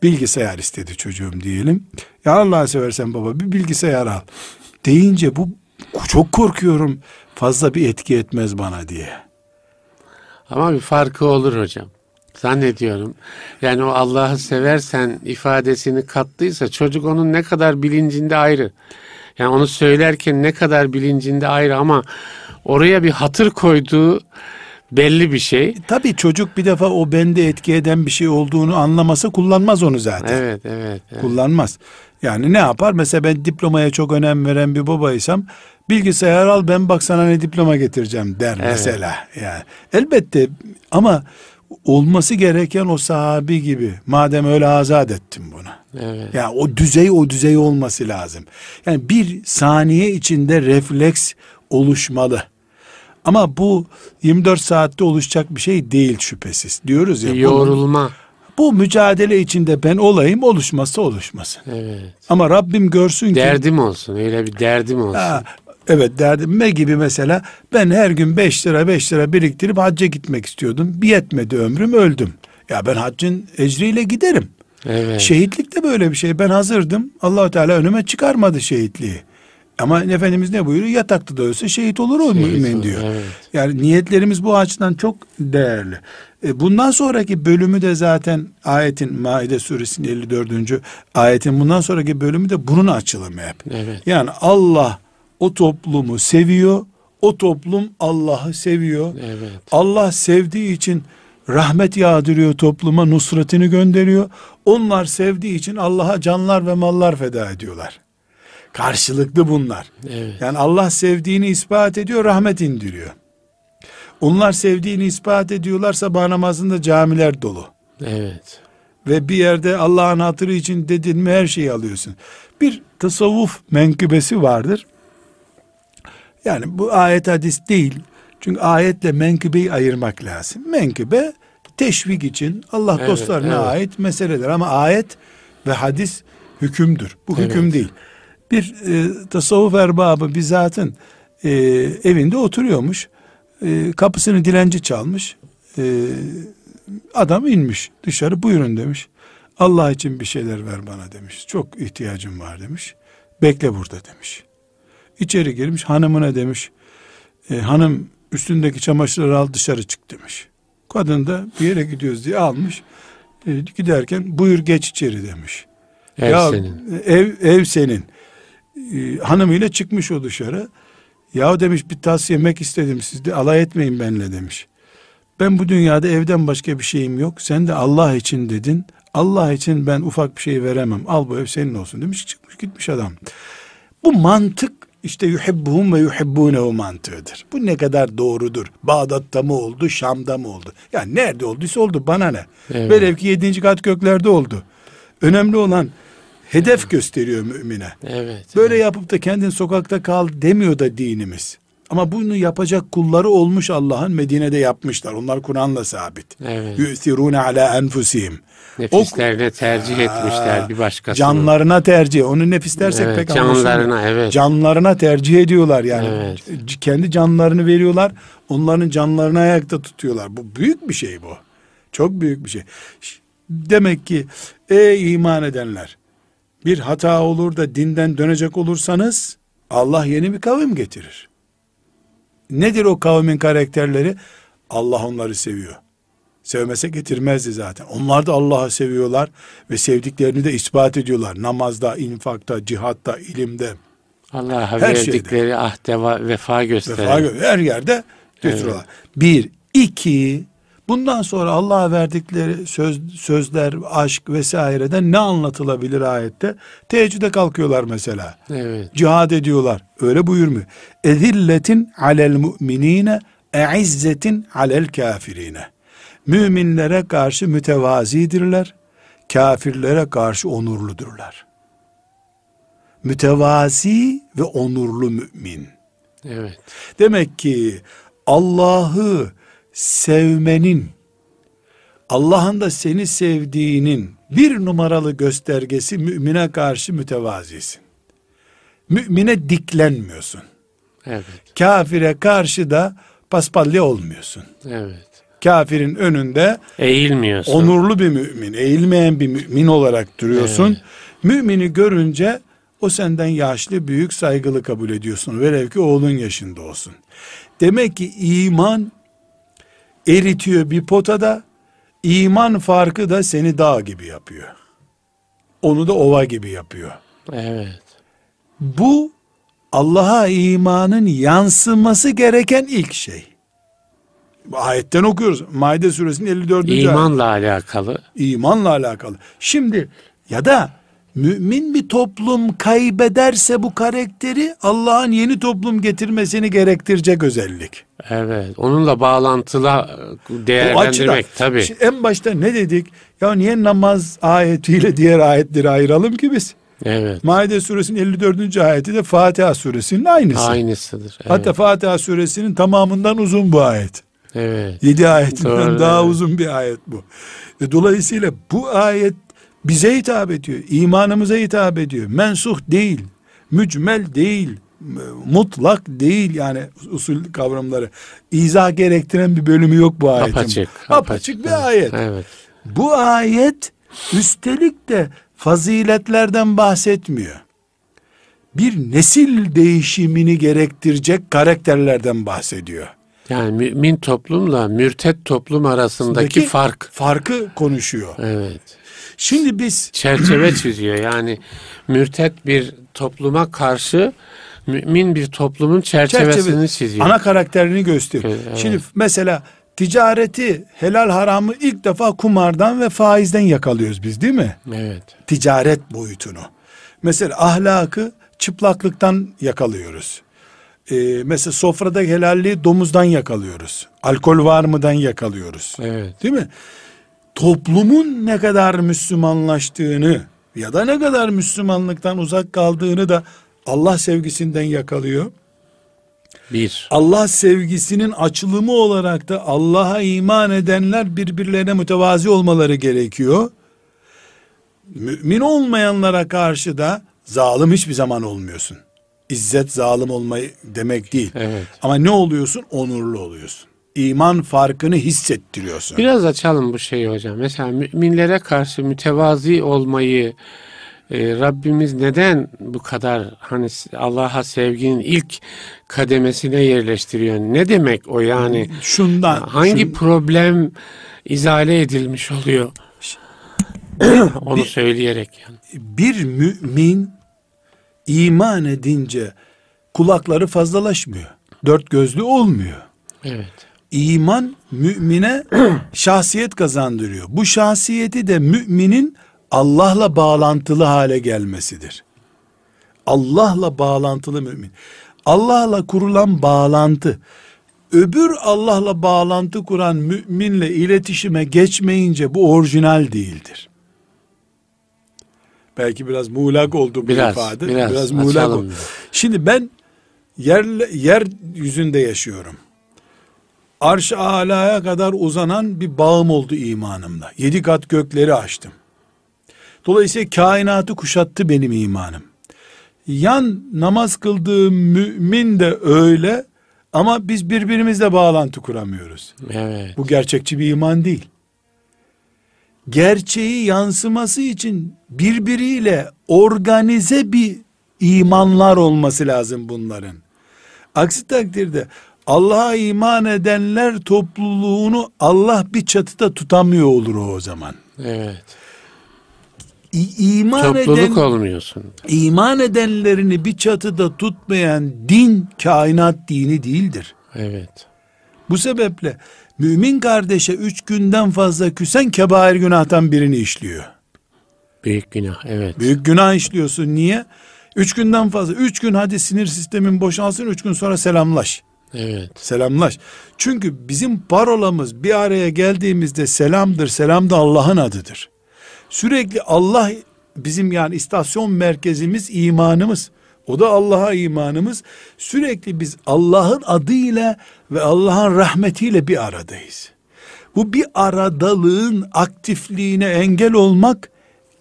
bilgisayar istedi çocuğum diyelim. Ya Allah'ı seversen baba bir bilgisayar al. Deyince bu çok korkuyorum fazla bir etki etmez bana diye. Ama bir farkı olur hocam. Zannediyorum. Yani o Allah'ı seversen ifadesini kattıysa çocuk onun ne kadar bilincinde ayrı. Yani onu söylerken ne kadar bilincinde ayrı ama oraya bir hatır koyduğu belli bir şey. Tabii çocuk bir defa o bende etki eden bir şey olduğunu anlamasa kullanmaz onu zaten. Evet, evet. evet. Kullanmaz. Yani ne yapar? Mesela ben diplomaya çok önem veren bir babaysam bilgisayar al ben bak sana ne diploma getireceğim der Evet. mesela. Yani elbette ama olması gereken o sahabi gibi. Madem öyle azat ettim bunu. Evet. Yani o düzey o düzey olması lazım. Yani bir saniye içinde refleks oluşmalı. Ama bu 24 saatte oluşacak bir şey değil şüphesiz. Diyoruz ya. Bunun- yoğrulma. bu mücadele içinde ben olayım oluşmazsa oluşmasın. Evet. Ama Rabbim görsün ki Derdim olsun. Öyle bir derdim olsun. Ha, evet derdim ne gibi mesela ben her gün 5 lira 5 lira biriktirip hacca gitmek istiyordum. Bir yetmedi ömrüm öldüm. Ya ben haccın ecriyle giderim. Evet. Şehitlik de böyle bir şey. Ben hazırdım. Allahu Teala önüme çıkarmadı şehitliği. Ama Efendimiz ne buyuruyor? Yatakta da ölse şehit olur o Şehit mümin olur, diyor. evet. Yani niyetlerimiz bu açıdan çok değerli. E, bundan sonraki bölümü de zaten ayetin Maide suresinin 54. ayetin bundan sonraki bölümü de bunun açılımı hep. Evet. Yani Allah o toplumu seviyor. O toplum Allah'ı seviyor. Evet. Allah sevdiği için rahmet yağdırıyor topluma, nusretini gönderiyor. Onlar sevdiği için Allah'a canlar ve mallar feda ediyorlar. Karşılıklı bunlar. Evet. Yani Allah sevdiğini ispat ediyor, rahmet indiriyor. Onlar sevdiğini ispat ediyorlar, sabah namazında camiler dolu. Evet. Ve bir yerde Allah'ın hatırı için dedin mi her şeyi alıyorsun. Bir tasavvuf menkıbesi vardır. Yani bu ayet hadis değil. Çünkü ayetle menkıbeyi ayırmak lazım. Menkıbe teşvik için Allah Evet, dostlarına evet. ait meseleler ama ayet ve hadis hükümdür. Bu Evet. hüküm değil. Bir e, tasavvuf erbabı bir zatın e, evinde oturuyormuş. E, kapısını dilenci çalmış. E, adam inmiş dışarı buyurun demiş. Allah için bir şeyler ver bana demiş. Çok ihtiyacım var demiş. Bekle burada demiş. İçeri girmiş hanımına demiş. "E, hanım üstündeki çamaşırları al dışarı çık demiş. Kadın da bir yere gidiyoruz diye almış. E, giderken buyur geç içeri demiş. Ev ya, senin. Ev, ev senin. E, hanımıyla çıkmış o dışarı. Ya demiş bir tas yemek istedim siz de alay etmeyin benimle demiş. Ben bu dünyada evden başka bir şeyim yok. Sen de Allah için dedin. Allah için ben ufak bir şey veremem. Al bu ev senin olsun demiş. Çıkmış gitmiş adam. Bu mantık işte yuhibbuhum ve yuhibbunehu mantığıdır. Bu ne kadar doğrudur? Bağdat'ta mı oldu, Şam'da mı oldu? Ya nerede olduysa oldu bana ne? Evet. Velev ki yedinci kat göklerde oldu. Önemli olan hedef gösteriyor mümine. Evet. Böyle yapıp da kendin sokakta kal demiyor da dinimiz. Ama bunu yapacak kulları olmuş Allah'ın Medine'de yapmışlar. Onlar Kur'an'la sabit. Evet. Yu'thirune ala enfusihim. Nefislerine tercih etmişler bir başkasını. Canlarına tercih. Onu nefis dersek Evet, pek canlarına, evet. Canlarına tercih ediyorlar yani. Evet. Kendi canlarını veriyorlar. Onların canlarını ayakta tutuyorlar. Bu büyük bir şey bu. Çok büyük bir şey. Demek ki ey iman edenler bir hata olur da dinden dönecek olursanız Allah yeni bir kavim getirir. Nedir o kavmin karakterleri? Allah onları seviyor. Sevmese getirmezdi zaten. Onlar da Allah'ı seviyorlar ve sevdiklerini de ispat ediyorlar. Namazda, infakta, cihatta, ilimde, Allah'a Her şeyde. verdikleri ahde vefa gösteren. vefa her yerde götürüyorlar. Bir, iki, bundan sonra Allah'a verdikleri söz, sözler, aşk vesaireden ne anlatılabilir ayette? Teheccüde kalkıyorlar mesela. Evet. Cihad ediyorlar. Öyle buyurmuyor. Ezilletin alel mu'minine eizzetin alel kafirine. Müminlere karşı mütevazidirler. Kafirlere karşı onurludurlar. Mütevazi ve onurlu mümin. Evet. Demek ki Allah'ı sevmenin, Allah'ın da seni sevdiğinin bir numaralı göstergesi mümine karşı mütevazisin. Mümine diklenmiyorsun. Evet. Kafire karşı da paspalya olmuyorsun. Evet. Kafirin önünde Eğilmiyorsun. onurlu bir mümin, eğilmeyen bir mümin olarak duruyorsun. Evet. Mümini görünce o senden yaşlı, büyük, saygılı kabul ediyorsun. Velev ki oğlun yaşında olsun. Demek ki iman eritiyor bir potada, iman farkı da seni dağ gibi yapıyor. Onu da ova gibi yapıyor. Evet. Bu Allah'a imanın yansıması gereken ilk şey. Ayetten okuyoruz. Maide suresinin 54. ayet. İmanla alakalı. İmanla alakalı. Şimdi ya da Mümin bir toplum kaybederse bu karakteri Allah'ın yeni toplum getirmesini gerektirecek özellik. Evet. Onunla bağlantılı değerlendirmek tabii. Şimdi en başta ne dedik? Ya niye namaz ayetiyle diğer ayetleri ayıralım ki biz? Evet. Maide suresinin 54. ayeti de Fatiha suresinin aynısı. Aynısıdır. Evet. Hatta Fatiha suresinin tamamından uzun bu ayet. evet. 7 ayetinden Doğru, daha evet. uzun bir ayet bu. Ve dolayısıyla bu ayet bize hitap ediyor. imanımıza hitap ediyor. Mensuh değil. Mücmel değil. Mutlak değil yani usul kavramları. İzah gerektiren bir bölümü yok bu ayetin. Apaçık. Apaçık bir evet. ayet. Evet. Bu ayet üstelik de faziletlerden bahsetmiyor. Bir nesil değişimini gerektirecek karakterlerden bahsediyor. Yani mümin toplumla mürtet toplum arasındaki Arasındaki fark. Farkı konuşuyor. Evet. Şimdi biz Çerçeve çiziyor. Yani mürtet bir topluma karşı mümin bir toplumun çerçevesini çerçeve, çiziyor. ana karakterini gösteriyor. Evet. Şimdi mesela ticareti helal haramı ilk defa kumardan ve faizden yakalıyoruz biz değil mi? Evet. Ticaret boyutunu. Mesela ahlakı çıplaklıktan yakalıyoruz. Ee, mesela sofradaki helalliği domuzdan yakalıyoruz. Alkol var mıdan yakalıyoruz. Evet. Değil mi? Toplumun ne kadar Müslümanlaştığını ya da ne kadar Müslümanlıktan uzak kaldığını da Allah sevgisinden yakalıyor. Bir. Allah sevgisinin açılımı olarak da Allah'a iman edenler birbirlerine mütevazi olmaları gerekiyor. Mümin olmayanlara karşı da zalim hiçbir zaman olmuyorsun. İzzet zalim olmayı demek değil. Evet. Ama ne oluyorsun? Onurlu oluyorsun. İman farkını hissettiriyorsun. Biraz açalım bu şeyi hocam. Mesela müminlere karşı mütevazi olmayı e, Rabbimiz neden bu kadar hani Allah'a sevginin ilk kademesine yerleştiriyor? Ne demek o yani? Şundan Hangi şun- problem izale edilmiş oluyor? Onu söyleyerek yani. bir mümin iman edince kulakları fazlalaşmıyor. Dört gözlü olmuyor. Evet. İman mümine şahsiyet kazandırıyor. Bu şahsiyeti de müminin Allah'la bağlantılı hale gelmesidir. Allah'la bağlantılı mümin. Allah'la kurulan bağlantı öbür Allah'la bağlantı kuran müminle iletişime geçmeyince bu orijinal değildir. Belki biraz muğlak oldu bu Biraz, ifade. biraz muğlak açalım oldu. biraz. Şimdi ben yer, yer yüzünde yaşıyorum. Arş-ı alaya kadar uzanan bir bağım oldu imanımda. Yedi kat gökleri açtım. Dolayısıyla kainatı kuşattı benim imanım. Yan namaz kıldığım mümin de öyle ama biz birbirimizle bağlantı kuramıyoruz. Evet. Bu gerçekçi bir iman değil. Gerçeği yansıması için birbiriyle organize bir imanlar olması lazım bunların. Aksi takdirde Allah'a iman edenler topluluğunu Allah bir çatıda tutamıyor olur o, o zaman. Evet. İ- iman Topluluk eden olmuyorsun. iman edenlerini bir çatıda tutmayan din kainat dini değildir. Evet. Bu sebeple mümin kardeşe üç günden fazla küsen kebair günahtan birini işliyor. Büyük günah. Evet. Büyük günah işliyorsun. Niye? Üç günden fazla. Üç gün hadi sinir sistemin boşalsın. Üç gün sonra selamlaş. Evet. Selamlaş. Çünkü bizim parolamız bir araya geldiğimizde selamdır. Selam da Allah'ın adıdır. Sürekli Allah bizim yani istasyon merkezimiz imanımız. O da Allah'a imanımız. Sürekli biz Allah'ın adıyla ve Allah'ın rahmetiyle bir aradayız. Bu bir aradalığın aktifliğine engel olmak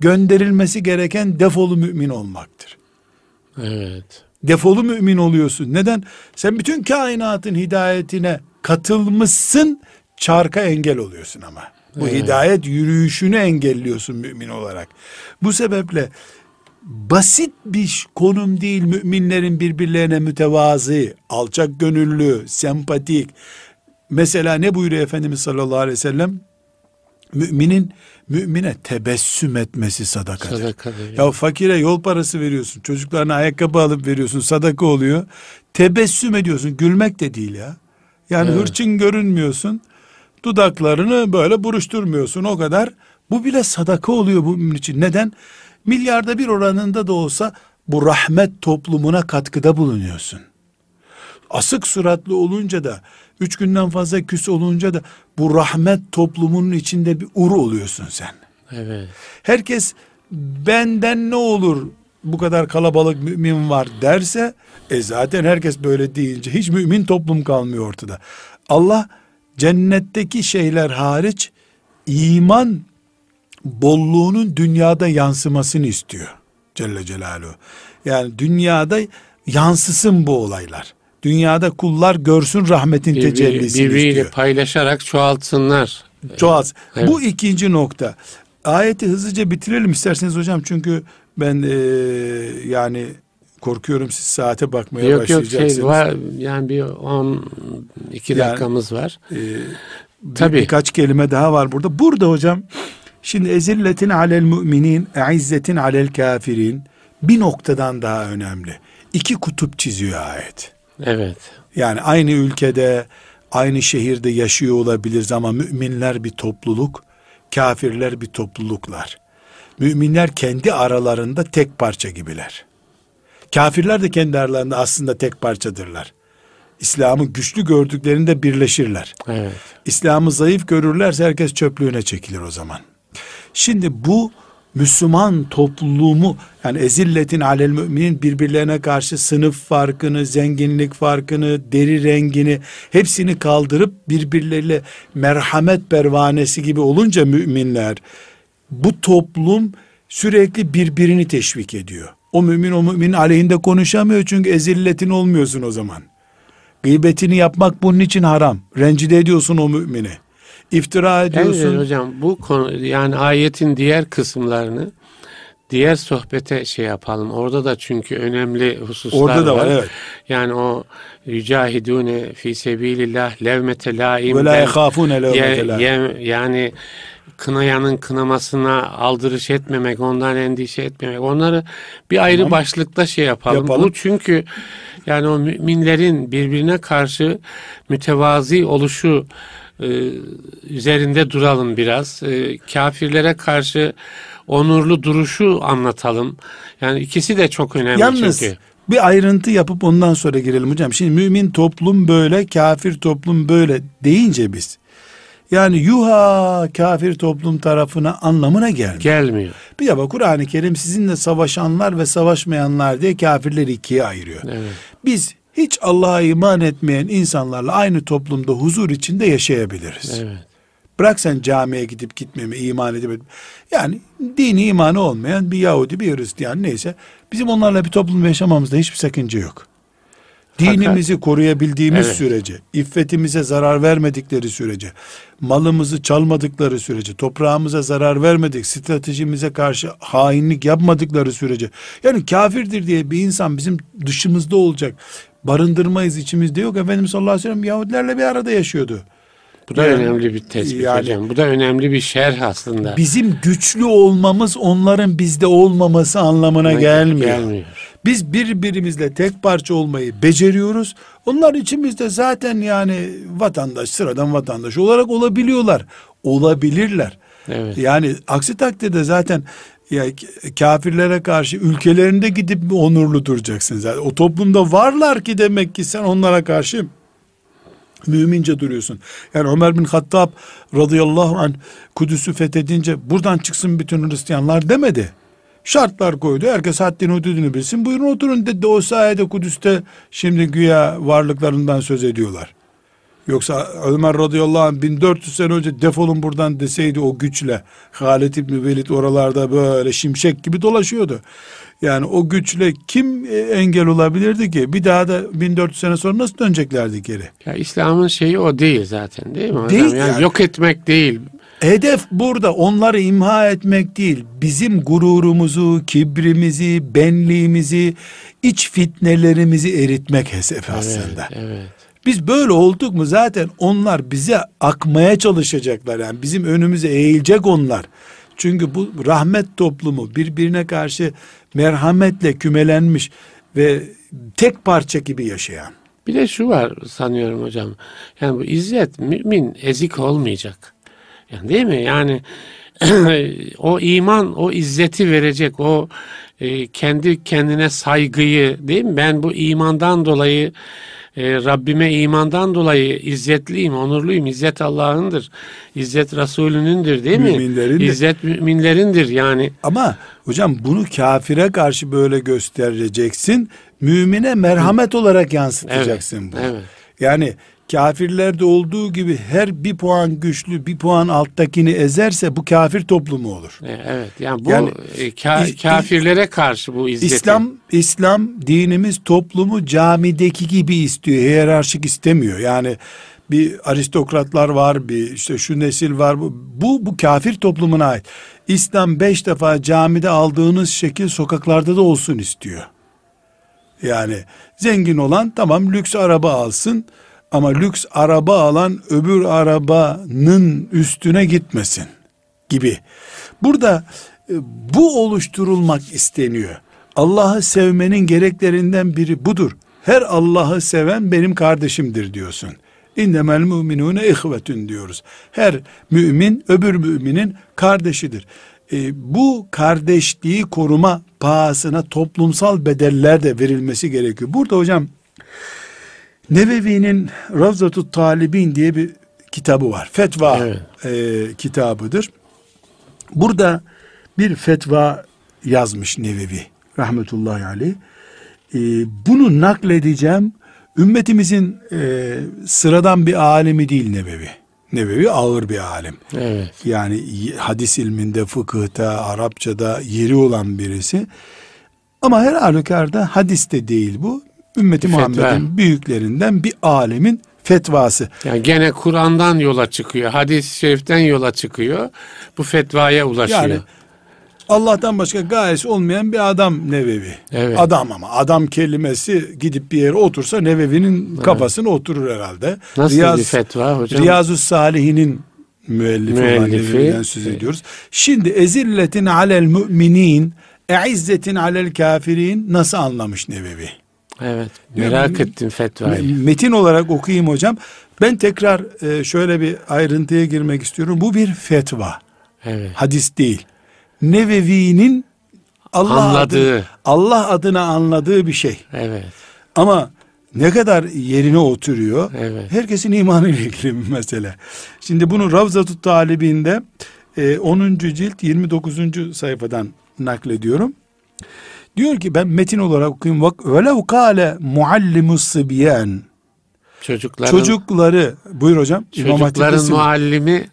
gönderilmesi gereken defolu mümin olmaktır. Evet. Defolu mümin oluyorsun. Neden? Sen bütün kainatın hidayetine katılmışsın, çarka engel oluyorsun ama. Bu Evet. hidayet yürüyüşünü engelliyorsun mümin olarak. Bu sebeple basit bir konum değil müminlerin birbirlerine mütevazı, alçak gönüllü, sempatik. Mesela ne buyuruyor Efendimiz sallallahu aleyhi ve sellem? Müminin mümine tebessüm etmesi sadakadır. Sadakadır. Ya fakire yol parası veriyorsun. Çocuklarına ayakkabı alıp veriyorsun. Sadaka oluyor. Tebessüm ediyorsun. Gülmek de değil ya. Yani Evet. hırçın görünmüyorsun. Dudaklarını böyle buruşturmuyorsun. O kadar. Bu bile sadaka oluyor bunun için. Neden? Milyarda bir oranında da olsa bu rahmet toplumuna katkıda bulunuyorsun. Asık suratlı olunca da, üç günden fazla küs olunca da bu rahmet toplumunun içinde bir uru oluyorsun sen. Evet. Herkes benden ne olur bu kadar kalabalık mümin var derse e zaten herkes böyle deyince hiç mümin toplum kalmıyor ortada. Allah cennetteki şeyler hariç iman bolluğunun dünyada yansımasını istiyor. Celle Celaluhu. Yani dünyada yansısın bu olaylar. Dünyada kullar görsün rahmetin Birbiri, tecellisini birbiriyle istiyor. paylaşarak çoğaltsınlar. Çoğaz. Evet. Bu ikinci nokta. Ayeti hızlıca bitirelim isterseniz hocam çünkü ben eee, yani korkuyorum siz saate bakmaya Yok yok başlayacaksınız. şey var yani bir 10 2 Yani- dakikamız var. Eee, bir- Tabii. birkaç kelime daha var burada. Burada hocam şimdi ezilletin alel müminin, izzetin alel kafirin bir noktadan daha önemli. İki kutup çiziyor ayet. Evet. Yani aynı ülkede, aynı şehirde yaşıyor olabiliriz ama müminler bir topluluk, kafirler bir topluluklar. Müminler kendi aralarında tek parça gibiler. Kafirler de kendi aralarında aslında tek parçadırlar. İslam'ı güçlü gördüklerinde birleşirler. Evet. İslam'ı zayıf görürlerse herkes çöplüğüne çekilir o zaman. Şimdi bu Müslüman topluluğu yani ezilletin alel müminin birbirlerine karşı sınıf farkını, zenginlik farkını, deri rengini hepsini kaldırıp birbirleriyle merhamet pervanesi gibi olunca müminler bu toplum sürekli birbirini teşvik ediyor. O mümin o müminin aleyhinde konuşamıyor çünkü ezilletin olmuyorsun o zaman. Gıybetini yapmak bunun için haram. Rencide ediyorsun o mümini. İftira ediyorsun. Evet hocam bu konu yani ayetin diğer kısımlarını diğer sohbete şey yapalım. Orada da çünkü önemli hususlar Orada da var, evet. Yani o yücahidune fi sebilillah levmete laim Ve la levmete laim. yani kınayanın kınamasına aldırış etmemek, ondan endişe etmemek. Onları bir ayrı Tamam. başlıkta şey yapalım. Yapalım. Bu çünkü yani o müminlerin birbirine karşı mütevazi oluşu e, üzerinde duralım biraz. E, kafirlere karşı onurlu duruşu anlatalım. Yani ikisi de çok önemli Yalnız çünkü. bir ayrıntı yapıp ondan sonra girelim hocam. Şimdi mümin toplum böyle, kafir toplum böyle deyince biz yani yuha kafir toplum tarafına anlamına gelmiyor. Gelmiyor. Bir defa Kur'an-ı Kerim sizinle savaşanlar ve savaşmayanlar diye kafirleri ikiye ayırıyor. Evet. Biz hiç Allah'a iman etmeyen insanlarla aynı toplumda huzur içinde yaşayabiliriz. Evet. Bırak sen camiye gidip gitmemi, iman edip. Yani dini imanı olmayan bir Yahudi, bir Hristiyan neyse bizim onlarla bir toplumda yaşamamızda hiçbir sakınca yok. Dinimizi koruyabildiğimiz Evet. sürece, iffetimize zarar vermedikleri sürece, malımızı çalmadıkları sürece, toprağımıza zarar vermedik, stratejimize karşı hainlik yapmadıkları sürece, yani kafirdir diye bir insan bizim dışımızda olacak, barındırmayız içimizde yok. Efendimiz sallallahu aleyhi ve sellem Yahudilerle bir arada yaşıyordu. Bu da Yani- önemli bir tespit yani- hocam. Bu da önemli bir şerh aslında. Bizim güçlü olmamız onların bizde olmaması anlamına gelmiyor. Gelmiyor. Biz birbirimizle tek parça olmayı beceriyoruz. Onlar içimizde zaten yani vatandaş, sıradan vatandaş olarak olabiliyorlar. Olabilirler. Evet. Yani aksi takdirde zaten ya kafirlere karşı ülkelerinde gidip onurlu duracaksın zaten. O toplumda varlar ki demek ki sen onlara karşı mümince duruyorsun. Yani Ömer bin Hattab radıyallahu anh Kudüs'ü fethedince buradan çıksın bütün Hristiyanlar demedi. Şartlar koydu. Herkes haddini hududunu bilsin. Buyurun oturun dedi. O sayede Kudüs'te şimdi güya varlıklarından söz ediyorlar. Yoksa Ömer radıyallahu anh 1400 sene önce defolun buradan deseydi o güçle Halid İbni Velid oralarda böyle şimşek gibi dolaşıyordu. Yani o güçle kim e, engel olabilirdi ki? Bir daha da 1400 sene sonra nasıl döneceklerdi geri? Ya İslam'ın şeyi o değil zaten değil mi? Değil yani, yani. yok etmek değil. Hedef burada onları imha etmek değil. Bizim gururumuzu, kibrimizi, benliğimizi, iç fitnelerimizi eritmek aslında. Evet, evet. Biz böyle olduk mu zaten onlar bize akmaya çalışacaklar. Yani bizim önümüze eğilecek onlar. Çünkü bu rahmet toplumu birbirine karşı merhametle kümelenmiş ve tek parça gibi yaşayan. Bir de şu var sanıyorum hocam. Yani bu izzet mümin ezik olmayacak. Yani değil mi? Yani o iman o izzeti verecek o e, kendi kendine saygıyı değil mi? Ben bu imandan dolayı e, Rabbime imandan dolayı izzetliyim, onurluyum. İzzet Allah'ındır. İzzet Resulünündür değil mi? Müminlerindir. İzzet müminlerindir yani. Ama hocam bunu kafire karşı böyle göstereceksin. Mümine merhamet olarak yansıtacaksın Evet, bunu. evet. Yani kafirlerde olduğu gibi her bir puan güçlü bir puan alttakini ezerse bu kafir toplumu olur. E, Evet yani bu Yani e, ka- kafirlere karşı bu izzeti. İslam İslam dinimiz toplumu camideki gibi istiyor. Hiyerarşik istemiyor. Yani bir aristokratlar var, bir işte şu nesil var. Bu bu, bu kafir toplumuna ait. İslam beş defa camide aldığınız şekil sokaklarda da olsun istiyor. Yani zengin olan tamam lüks araba alsın ama lüks araba alan öbür arabanın üstüne gitmesin gibi. Burada e, bu oluşturulmak isteniyor. Allah'ı sevmenin gereklerinden biri budur. Her Allah'ı seven benim kardeşimdir diyorsun. İnnemel müminune ihvetün diyoruz. Her mümin öbür müminin kardeşidir. E, bu kardeşliği koruma pahasına toplumsal bedeller de verilmesi gerekiyor. Burada hocam Nevevi'nin Ravzatut Talibin diye bir kitabı var. Fetva Evet. e, kitabıdır. Burada bir fetva yazmış Nevevi rahmetullahi aleyh. E, bunu nakledeceğim. Ümmetimizin e, sıradan bir alimi değil Nevevi. Nevevi ağır bir alim. Evet. Yani hadis ilminde, fıkıhta, Arapçada yeri olan birisi. Ama her halükarda hadiste değil bu. Ümmeti Fetva. Muhammed'in büyüklerinden bir alemin fetvası. Yani gene Kur'an'dan yola çıkıyor. Hadis-i şeriften yola çıkıyor. Bu fetvaya ulaşıyor. Yani Allah'tan başka gayesi olmayan bir adam Nevevi. Evet. Adam ama adam kelimesi gidip bir yere otursa Nevevi'nin kafasına oturur herhalde. Nasıl Riyaz- bir fetva hocam? Riyazu Salihinin müellifi, olan Müellifi. Nevevi'den söz ediyoruz. Şimdi ezilletin alel müminin eizzetin alel kafirin nasıl anlamış Nevevi? Evet. Merak Yani- ettim fetvayı. Metin olarak okuyayım hocam. Ben tekrar e, şöyle bir ayrıntıya girmek istiyorum. Bu bir fetva. Evet. Hadis değil. Nevevi'nin Allah Anladığı. Adına, Allah adına anladığı bir şey. Evet. Ama ne kadar yerine oturuyor. Evet. Herkesin imanı ile ilgili bir mesele. Şimdi bunu Ravzatut Talibinde e, 10. cilt 29. sayfadan naklediyorum. Diyor ki ben metin olarak okuyayım. Vak velev kâle muallimus sibyan. Çocukların, Çocukları buyur hocam. Çocukların muallimi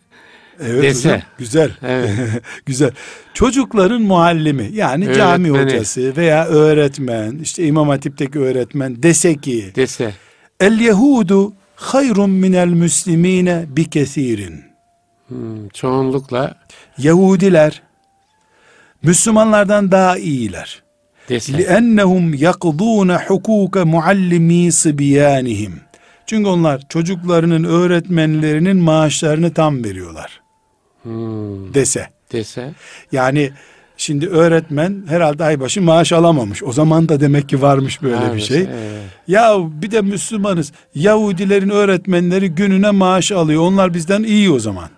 Evet dese. hocam, güzel. Evet. güzel. Çocukların muallimi yani cami hocası veya öğretmen işte İmam Hatip'teki öğretmen dese ki dese. el yehudu hayrun minel müslimine bi kesirin. Hmm, çoğunlukla Yahudiler Müslümanlardan daha iyiler. dese. لِأَنَّهُمْ يَقْضُونَ حُكُوكَ مُعَلِّم۪ي صِبِيَانِهِمْ Çünkü onlar çocuklarının öğretmenlerinin maaşlarını tam veriyorlar. Hmm, Dese. dese. Yani şimdi öğretmen herhalde aybaşı maaş alamamış. O zaman da demek ki varmış böyle bir Varmış, şey. evet. Ya bir de Müslümanız. Yahudilerin öğretmenleri gününe maaş alıyor. Onlar bizden iyi o zaman.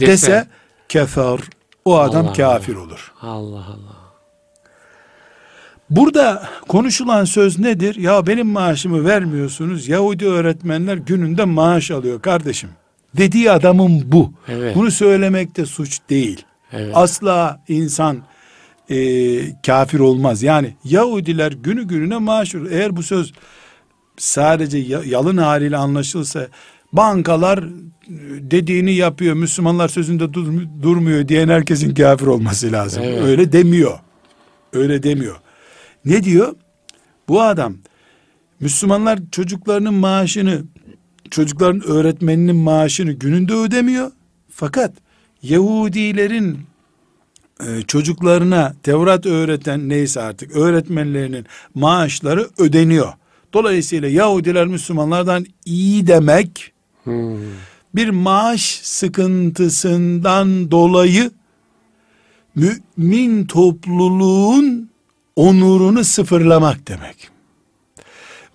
Dese. Dese, kefer. O adam Allah kafir olur. Allah Allah. Burada konuşulan söz nedir? Ya benim maaşımı vermiyorsunuz. Yahudi öğretmenler gününde maaş alıyor kardeşim. Dediği adamın bu. Evet. Bunu söylemekte suç değil. Evet. Asla insan e, kafir olmaz. Yani Yahudiler günü gününe maaş alıyor. Eğer bu söz sadece ya- yalın haliyle anlaşılsa bankalar e, dediğini yapıyor Müslümanlar sözünde dur- durmuyor diyen herkesin kafir olması lazım. Evet. Öyle demiyor. Öyle demiyor. Ne diyor? Bu adam Müslümanlar çocuklarının maaşını çocukların öğretmeninin maaşını gününde ödemiyor. Fakat Yahudilerin e, çocuklarına Tevrat öğreten neyse artık öğretmenlerinin maaşları ödeniyor. Dolayısıyla Yahudiler Müslümanlardan iyi demek Hmm, bir maaş sıkıntısından dolayı mümin topluluğun onurunu sıfırlamak demek.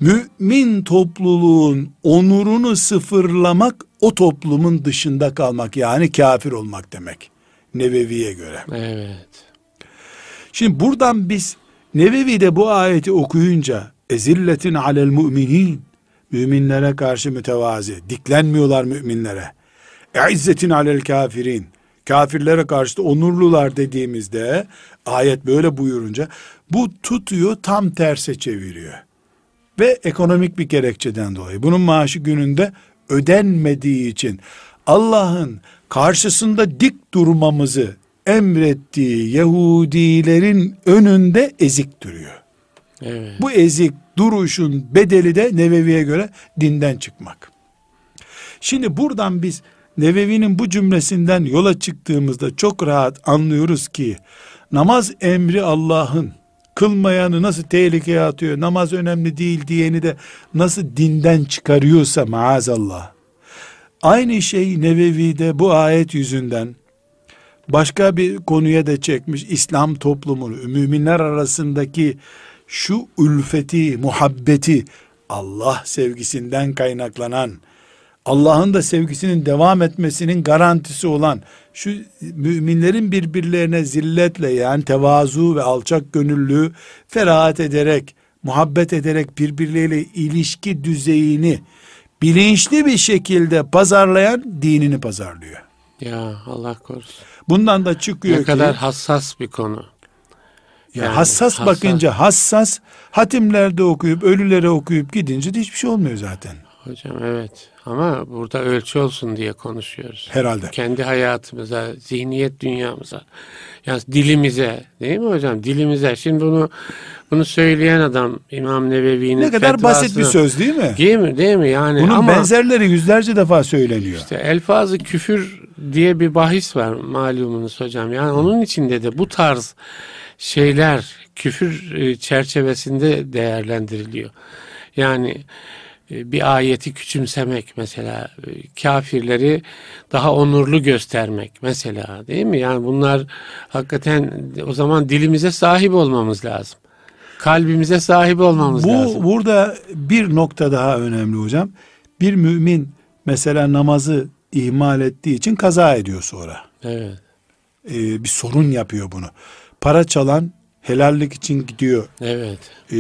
Mümin topluluğun onurunu sıfırlamak o toplumun dışında kalmak yani kafir olmak demek. Nevevi'ye göre. Evet. Şimdi buradan biz Nevevi'de bu ayeti okuyunca ezilletin alel müminin müminlere karşı mütevazi diklenmiyorlar müminlere. İzzetin alel kafirin kafirlere karşı da onurlular dediğimizde ayet böyle buyurunca bu tutuyor tam terse çeviriyor. Ve ekonomik bir gerekçeden dolayı bunun maaşı gününde ödenmediği için Allah'ın karşısında dik durmamızı emrettiği Yahudilerin önünde ezik duruyor. Evet. Bu ezik duruşun bedeli de Nevevi'ye göre dinden çıkmak. Şimdi buradan biz Nevevi'nin bu cümlesinden yola çıktığımızda çok rahat anlıyoruz ki namaz emri Allah'ın kılmayanı nasıl tehlikeye atıyor, namaz önemli değil diyeni de nasıl dinden çıkarıyorsa maazallah. Aynı şey Nevevi'de bu ayet yüzünden başka bir konuya da çekmiş İslam toplumunu, müminler arasındaki şu ülfeti, muhabbeti Allah sevgisinden kaynaklanan, Allah'ın da sevgisinin devam etmesinin garantisi olan şu müminlerin birbirlerine zilletle yani tevazu ve alçak gönüllü ferahat ederek, muhabbet ederek birbirleriyle ilişki düzeyini bilinçli bir şekilde pazarlayan dinini pazarlıyor. Ya Allah korusun. Bundan da çıkıyor Ne ki kadar hassas bir konu. ya Yani hassas, hassas. bakınca hassas hatimlerde okuyup ölülere okuyup gidince de hiçbir şey olmuyor zaten. Hocam evet. Ama burada ölçü olsun diye konuşuyoruz. Herhalde. Kendi hayatımıza, zihniyet dünyamıza, yani dilimize, değil mi hocam? Dilimize. Şimdi bunu bunu söyleyen adam İmam Nevevi'nin Ne kadar basit bir söz değil mi? Değil mi? Değil mi? Yani Bunun ama benzerleri yüzlerce defa söyleniyor. işte elfazı küfür diye bir bahis var malumunuz hocam. Yani onun içinde de bu tarz şeyler küfür e, çerçevesinde değerlendiriliyor. Yani bir ayeti küçümsemek mesela e, kafirleri daha onurlu göstermek mesela değil mi? Yani bunlar hakikaten o zaman dilimize sahip olmamız lazım. Kalbimize sahip olmamız Bu lazım. burada bir nokta daha önemli hocam. Bir mümin mesela namazı ihmal ettiği için kaza ediyor sonra. Evet. Ee, bir sorun yapıyor bunu. Para çalan helallik için gidiyor. Evet. Ee,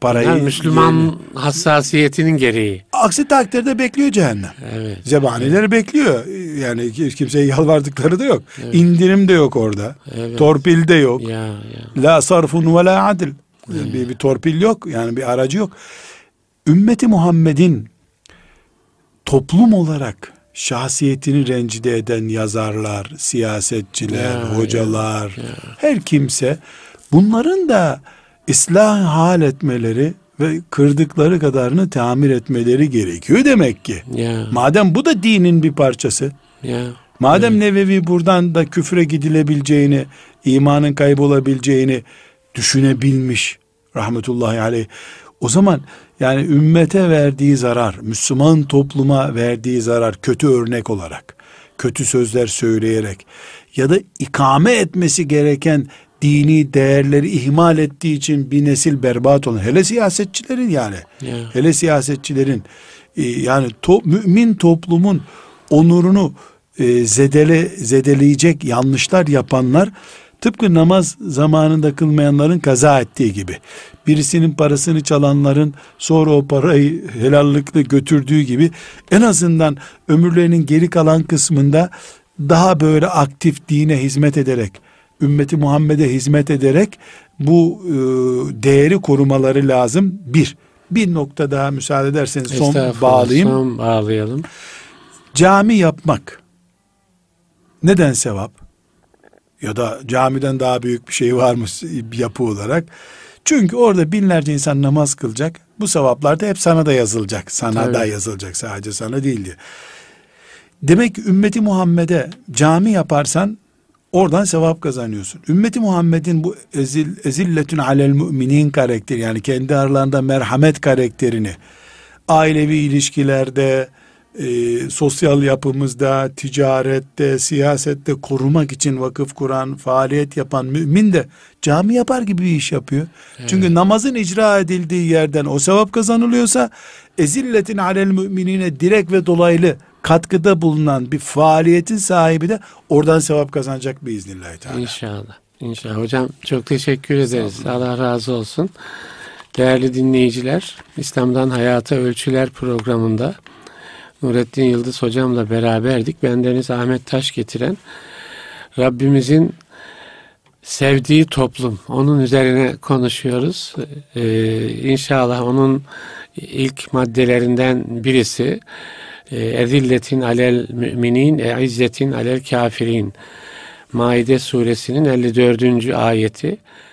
parayı Yani Müslüman yerine- hassasiyetinin gereği. aksi takdirde bekliyor cehennem. Evet. Zebanileri bekliyor. Yani ki- kimseye yalvardıkları da yok. İndirim de yok orada. Evet. Torpil de yok. Ya ya. La sarfun ve la adil. Yani bir, bir torpil yok. Yani bir aracı yok. Ümmeti Muhammed'in toplum olarak şahsiyetini rencide eden yazarlar, siyasetçiler, Ya, hocalar, her kimse bunların da ıslah hal etmeleri ve kırdıkları kadarını tamir etmeleri gerekiyor demek ki. Ya. Madem bu da dinin bir parçası, Ya. Madem Nevevi buradan da küfre gidilebileceğini, imanın kaybolabileceğini düşünebilmiş rahmetullahi aleyh. O zaman yani ümmete verdiği zarar, Müslüman topluma verdiği zarar kötü örnek olarak, kötü sözler söyleyerek ya da ikame etmesi gereken dini değerleri ihmal ettiği için bir nesil berbat olan hele siyasetçilerin yani Ya. hele siyasetçilerin e, yani to- mümin toplumun onurunu e, zedele zedeleyecek yanlışlar yapanlar tıpkı namaz zamanında kılmayanların kaza ettiği gibi birisinin parasını çalanların sonra o parayı helallikle götürdüğü gibi en azından ömürlerinin geri kalan kısmında daha böyle aktif dine hizmet ederek ümmeti Muhammed'e hizmet ederek bu e, değeri korumaları lazım. Bir, bir nokta daha müsaade ederseniz son bağlayayım. Son bağlayalım. Cami yapmak neden sevap? Ya da camiden daha büyük bir şey var mı yapı olarak? Çünkü orada binlerce insan namaz kılacak. Bu sevaplar da hep sana da yazılacak. Sana Tabii. da yazılacak sadece sana değil diye. Demek ki ümmeti Muhammed'e cami yaparsan oradan sevap kazanıyorsun. Ümmeti Muhammed'in bu ezil, ezilletün alel müminin karakteri yani kendi aralarında merhamet karakterini ailevi ilişkilerde, e, sosyal yapımızda, ticarette, siyasette korumak için vakıf kuran, faaliyet yapan mümin de cami yapar gibi bir iş yapıyor. Çünkü namazın icra edildiği yerden o sevap kazanılıyorsa ezilletin alel müminine direkt ve dolaylı katkıda bulunan bir faaliyetin sahibi de oradan sevap kazanacak biiznillahü teala. İnşallah. İnşallah. Hocam çok teşekkür ederiz. Allah razı olsun. Değerli dinleyiciler, İslam'dan Hayata Ölçüler programında Nurettin Yıldız hocamla beraberdik. Bendeniz Ahmet Taş getiren Rabbimizin sevdiği toplum. Onun üzerine konuşuyoruz. Ee, inşallah onun ilk maddelerinden birisi ezilletin alel müminin e izzetin alel kafirin. Maide suresinin 54. ayeti